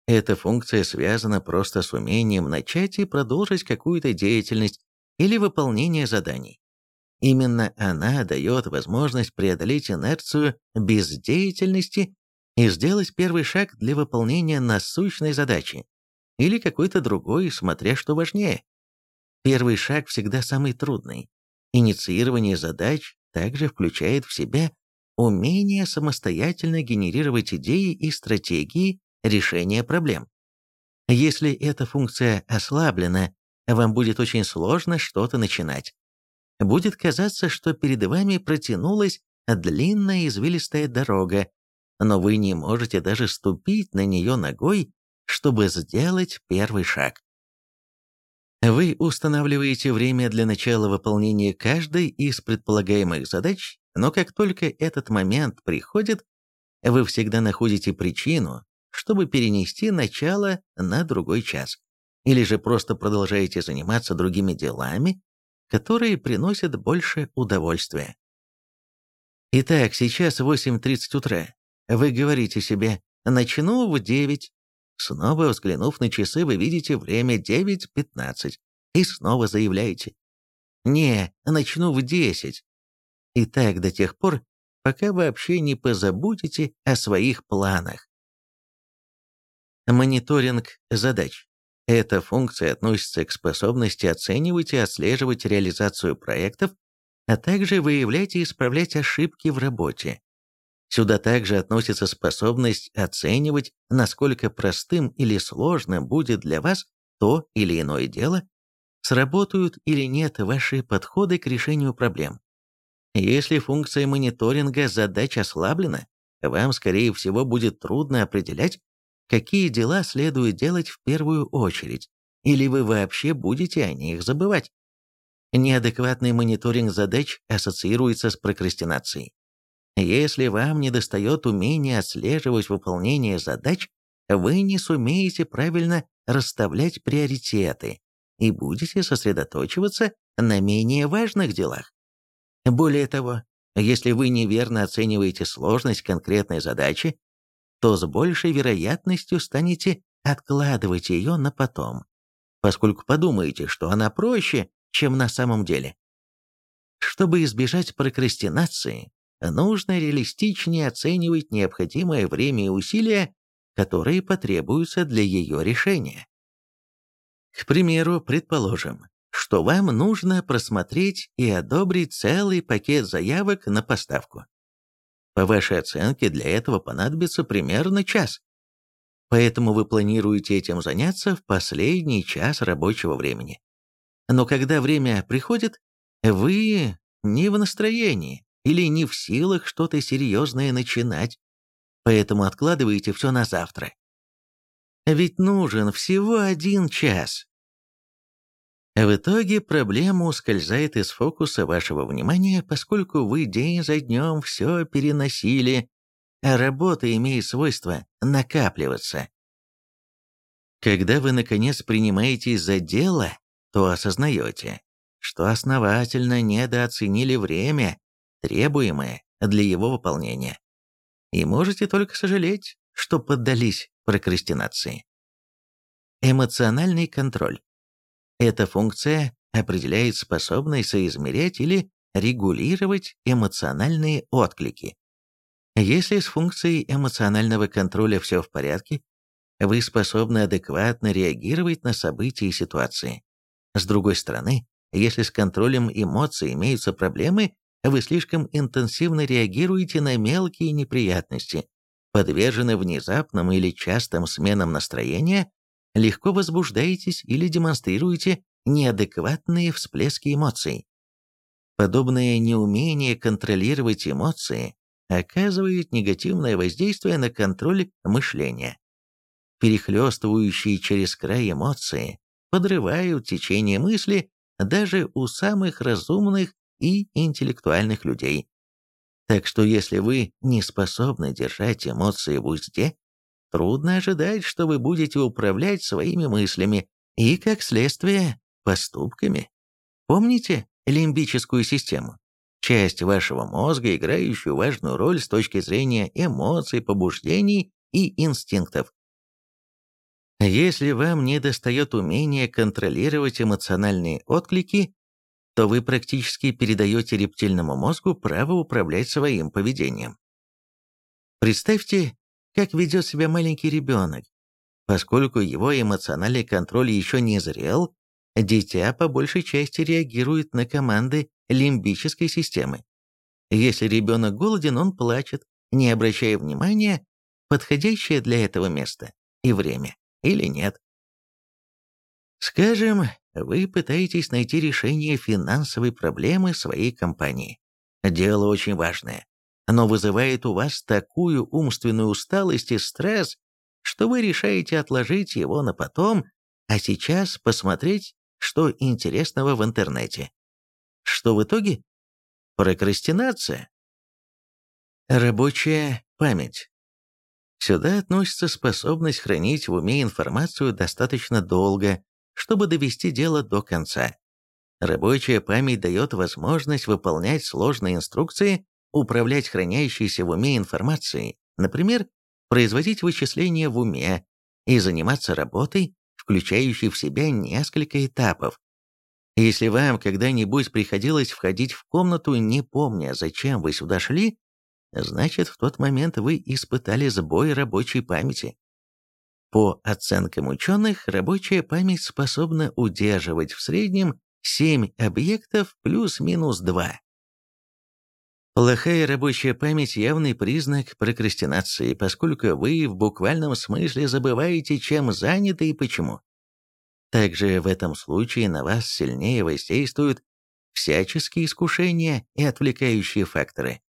Эта функция связана просто с умением начать и продолжить какую-то деятельность или выполнение заданий. Именно она дает возможность преодолеть инерцию бездеятельности и сделать первый шаг для выполнения насущной задачи или какой-то другой, смотря что важнее. Первый шаг всегда самый трудный. Инициирование задач также включает в себя умение самостоятельно генерировать идеи и стратегии решения проблем. Если эта функция ослаблена, вам будет очень сложно что-то начинать. Будет казаться, что перед вами протянулась длинная извилистая дорога, но вы не можете даже ступить на нее ногой, чтобы сделать первый шаг. Вы устанавливаете время для начала выполнения каждой из предполагаемых задач, но как только этот момент приходит, вы всегда находите причину, чтобы перенести начало на другой час. Или же просто продолжаете заниматься другими делами, которые приносят больше удовольствия. Итак, сейчас 8.30 утра. Вы говорите себе «начну в 9». Снова взглянув на часы, вы видите время 9.15 и снова заявляете «не, начну в 10». И так до тех пор, пока вообще не позабудете о своих планах. Мониторинг задач. Эта функция относится к способности оценивать и отслеживать реализацию проектов, а также выявлять и исправлять ошибки в работе. Сюда также относится способность оценивать, насколько простым или сложным будет для вас то или иное дело, сработают или нет ваши подходы к решению проблем. Если функция мониторинга задач ослаблена, вам, скорее всего, будет трудно определять, какие дела следует делать в первую очередь, или вы вообще будете о них забывать. Неадекватный мониторинг задач ассоциируется с прокрастинацией. Если вам недостает умения отслеживать выполнение задач, вы не сумеете правильно расставлять приоритеты и будете сосредоточиваться на менее важных делах. Более того, если вы неверно оцениваете сложность конкретной задачи, то с большей вероятностью станете откладывать ее на потом, поскольку подумаете, что она проще, чем на самом деле. Чтобы избежать прокрастинации, нужно реалистичнее оценивать необходимое время и усилия, которые потребуются для ее решения. К примеру, предположим, что вам нужно просмотреть и одобрить целый пакет заявок на поставку. По вашей оценке, для этого понадобится примерно час. Поэтому вы планируете этим заняться в последний час рабочего времени. Но когда время приходит, вы не в настроении или не в силах что-то серьезное начинать, поэтому откладываете все на завтра. Ведь нужен всего один час. В итоге проблема ускользает из фокуса вашего внимания, поскольку вы день за днем все переносили, а работа имеет свойство накапливаться. Когда вы, наконец, принимаетесь за дело, то осознаете, что основательно недооценили время, требуемое для его выполнения, и можете только сожалеть, что поддались прокрастинации. Эмоциональный контроль. Эта функция определяет способность соизмерять или регулировать эмоциональные отклики. Если с функцией эмоционального контроля все в порядке, вы способны адекватно реагировать на события и ситуации. С другой стороны, если с контролем эмоций имеются проблемы, вы слишком интенсивно реагируете на мелкие неприятности, подвержены внезапным или частым сменам настроения легко возбуждаетесь или демонстрируете неадекватные всплески эмоций. Подобное неумение контролировать эмоции оказывает негативное воздействие на контроль мышления. Перехлестывающие через край эмоции подрывают течение мысли даже у самых разумных и интеллектуальных людей. Так что если вы не способны держать эмоции в узде, трудно ожидать, что вы будете управлять своими мыслями и, как следствие, поступками. Помните лимбическую систему? Часть вашего мозга, играющую важную роль с точки зрения эмоций, побуждений и инстинктов. Если вам не достает умения контролировать эмоциональные отклики, то вы практически передаете рептильному мозгу право управлять своим поведением. Представьте как ведет себя маленький ребенок. Поскольку его эмоциональный контроль еще не зрел, Дитя по большей части реагирует на команды лимбической системы. Если ребенок голоден, он плачет, не обращая внимания, подходящее для этого место и время или нет. Скажем, вы пытаетесь найти решение финансовой проблемы своей компании. Дело очень важное. Оно вызывает у вас такую умственную усталость и стресс, что вы решаете отложить его на потом, а сейчас посмотреть, что интересного в интернете. Что в итоге? Прокрастинация. Рабочая память. Сюда относится способность хранить в уме информацию достаточно долго, чтобы довести дело до конца. Рабочая память дает возможность выполнять сложные инструкции, управлять хранящейся в уме информацией, например, производить вычисления в уме и заниматься работой, включающей в себя несколько этапов. Если вам когда-нибудь приходилось входить в комнату, не помня, зачем вы сюда шли, значит, в тот момент вы испытали сбой рабочей памяти. По оценкам ученых, рабочая память способна удерживать в среднем 7 объектов плюс-минус 2. Плохая рабочая память – явный признак прокрастинации, поскольку вы в буквальном смысле забываете, чем заняты и почему. Также в этом случае на вас сильнее воздействуют всяческие искушения и отвлекающие факторы.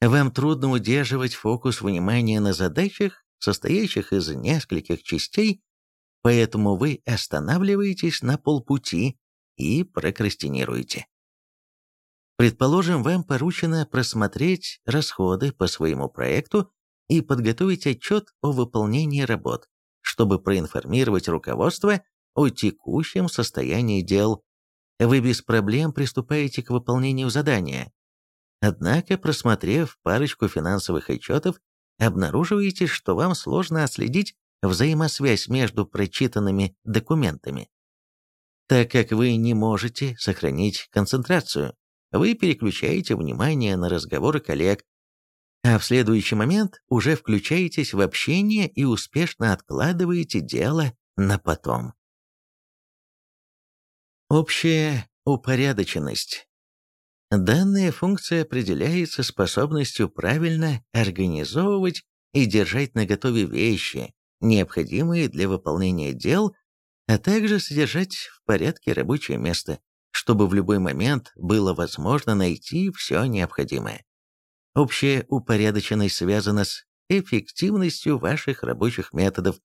Вам трудно удерживать фокус внимания на задачах, состоящих из нескольких частей, поэтому вы останавливаетесь на полпути и прокрастинируете. Предположим, вам поручено просмотреть расходы по своему проекту и подготовить отчет о выполнении работ, чтобы проинформировать руководство о текущем состоянии дел. Вы без проблем приступаете к выполнению задания. Однако, просмотрев парочку финансовых отчетов, обнаруживаете, что вам сложно отследить взаимосвязь между прочитанными документами. Так как вы не можете сохранить концентрацию, вы переключаете внимание на разговоры коллег, а в следующий момент уже включаетесь в общение и успешно откладываете дело на потом. Общая упорядоченность. Данная функция определяется способностью правильно организовывать и держать наготове вещи, необходимые для выполнения дел, а также содержать в порядке рабочее место, чтобы в любой момент было возможно найти все необходимое. Общая упорядоченность связана с эффективностью ваших рабочих методов,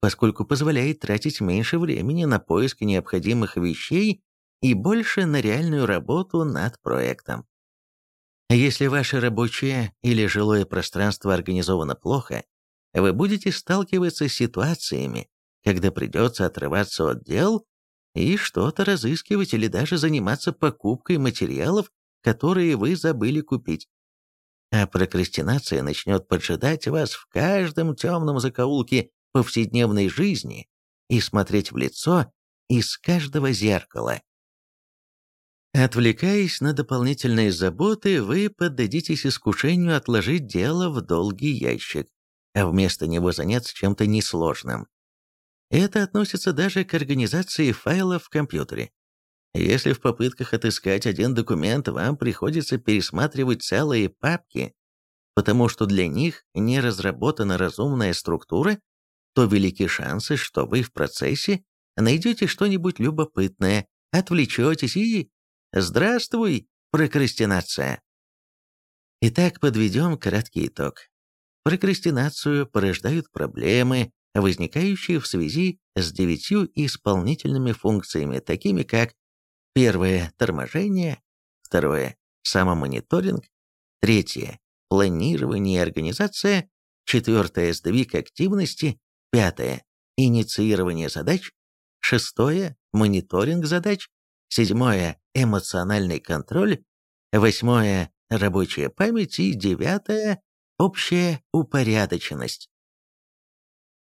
поскольку позволяет тратить меньше времени на поиск необходимых вещей и больше на реальную работу над проектом. Если ваше рабочее или жилое пространство организовано плохо, вы будете сталкиваться с ситуациями, когда придется отрываться от дел и что-то разыскивать или даже заниматься покупкой материалов, которые вы забыли купить. А прокрастинация начнет поджидать вас в каждом темном закоулке повседневной жизни и смотреть в лицо из каждого зеркала. Отвлекаясь на дополнительные заботы, вы поддадитесь искушению отложить дело в долгий ящик, а вместо него заняться чем-то несложным. Это относится даже к организации файлов в компьютере. Если в попытках отыскать один документ вам приходится пересматривать целые папки, потому что для них не разработана разумная структура, то велики шансы, что вы в процессе найдете что-нибудь любопытное, отвлечетесь и Здравствуй, прокрастинация! Итак, подведем краткий итог. Прокрастинацию порождают проблемы, возникающие в связи с девятью исполнительными функциями, такими как первое – торможение, второе – самомониторинг, третье – планирование и организация, четвертое – сдвиг активности, пятое – инициирование задач, шестое – мониторинг задач, седьмое – эмоциональный контроль, восьмое – рабочая память и девятое – общая упорядоченность.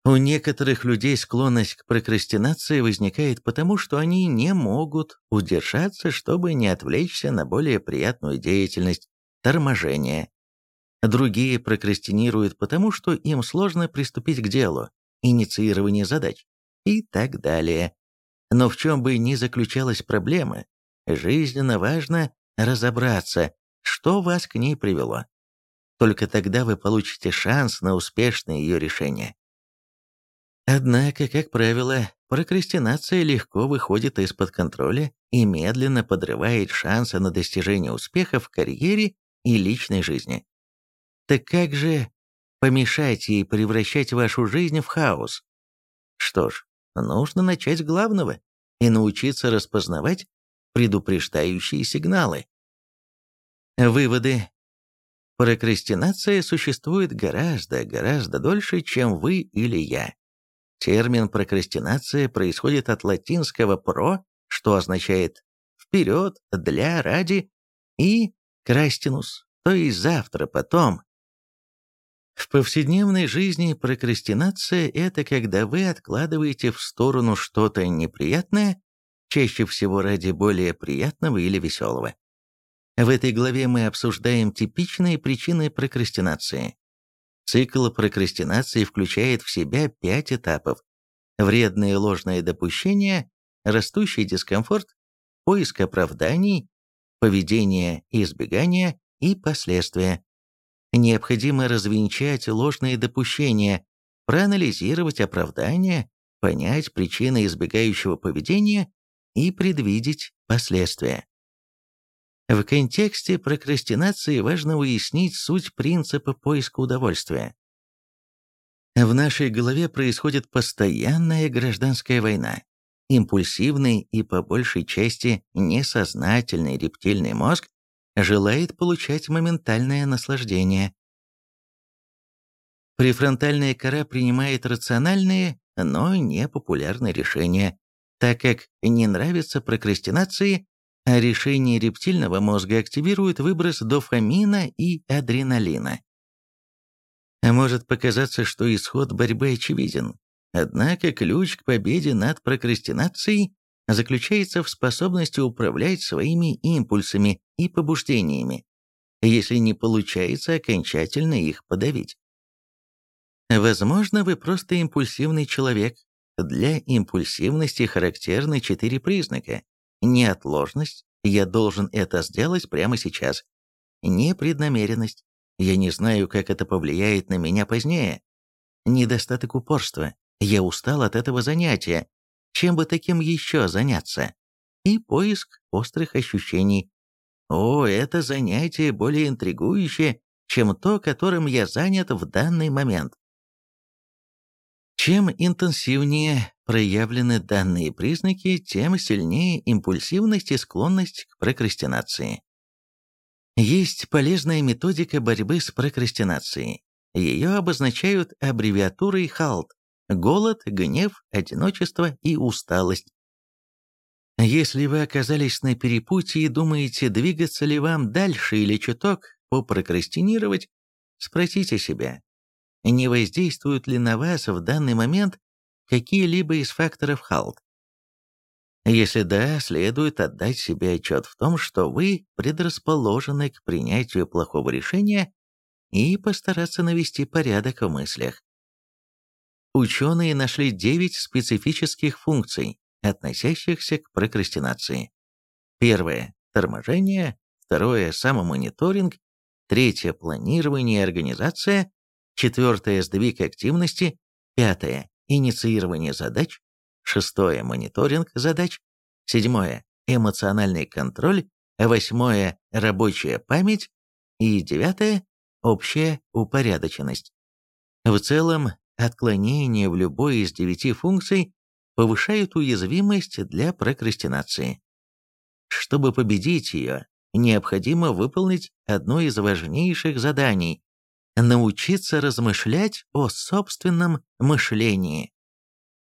У некоторых людей склонность к прокрастинации возникает потому, что они не могут удержаться, чтобы не отвлечься на более приятную деятельность – торможение. Другие прокрастинируют потому, что им сложно приступить к делу, инициирование задач и так далее. Но в чем бы ни заключалась проблема, жизненно важно разобраться, что вас к ней привело. Только тогда вы получите шанс на успешное ее решение. Однако, как правило, прокрастинация легко выходит из-под контроля и медленно подрывает шансы на достижение успеха в карьере и личной жизни. Так как же помешать ей превращать вашу жизнь в хаос? Что ж, нужно начать с главного и научиться распознавать предупреждающие сигналы. Выводы. Прокрастинация существует гораздо, гораздо дольше, чем вы или я. Термин прокрастинация происходит от латинского «про», что означает «вперед», «для», «ради» и «крастинус», то есть «завтра», «потом». В повседневной жизни прокрастинация – это когда вы откладываете в сторону что-то неприятное, чаще всего ради более приятного или веселого. В этой главе мы обсуждаем типичные причины прокрастинации. Цикл прокрастинации включает в себя пять этапов. Вредные ложные допущения, растущий дискомфорт, поиск оправданий, поведение избегания и последствия. Необходимо развенчать ложные допущения, проанализировать оправдания, понять причины избегающего поведения и предвидеть последствия. В контексте прокрастинации важно уяснить суть принципа поиска удовольствия. В нашей голове происходит постоянная гражданская война. Импульсивный и по большей части несознательный рептильный мозг желает получать моментальное наслаждение. Префронтальная кора принимает рациональные, но непопулярные решения, так как не нравится прокрастинации решение рептильного мозга активирует выброс дофамина и адреналина. Может показаться, что исход борьбы очевиден, однако ключ к победе над прокрастинацией заключается в способности управлять своими импульсами и побуждениями, если не получается окончательно их подавить. Возможно, вы просто импульсивный человек. Для импульсивности характерны четыре признака, Неотложность. Я должен это сделать прямо сейчас. Непреднамеренность. Я не знаю, как это повлияет на меня позднее. Недостаток упорства. Я устал от этого занятия. Чем бы таким еще заняться? И поиск острых ощущений. О, это занятие более интригующее, чем то, которым я занят в данный момент. Чем интенсивнее проявлены данные признаки, тем сильнее импульсивность и склонность к прокрастинации. Есть полезная методика борьбы с прокрастинацией. Ее обозначают аббревиатурой HALT – голод, гнев, одиночество и усталость. Если вы оказались на перепутье и думаете, двигаться ли вам дальше или чуток попрокрастинировать, спросите себя, не воздействуют ли на вас в данный момент какие-либо из факторов ХАЛТ. Если да, следует отдать себе отчет в том, что вы предрасположены к принятию плохого решения и постараться навести порядок в мыслях. Ученые нашли 9 специфических функций, относящихся к прокрастинации. Первое – торможение, второе – самомониторинг, третье – планирование и организация, четвертое – сдвиг активности, пятое – инициирование задач, шестое – мониторинг задач, седьмое – эмоциональный контроль, восьмое – рабочая память и девятое – общая упорядоченность. В целом, отклонения в любой из девяти функций повышают уязвимость для прокрастинации. Чтобы победить ее, необходимо выполнить одно из важнейших заданий научиться размышлять о собственном мышлении.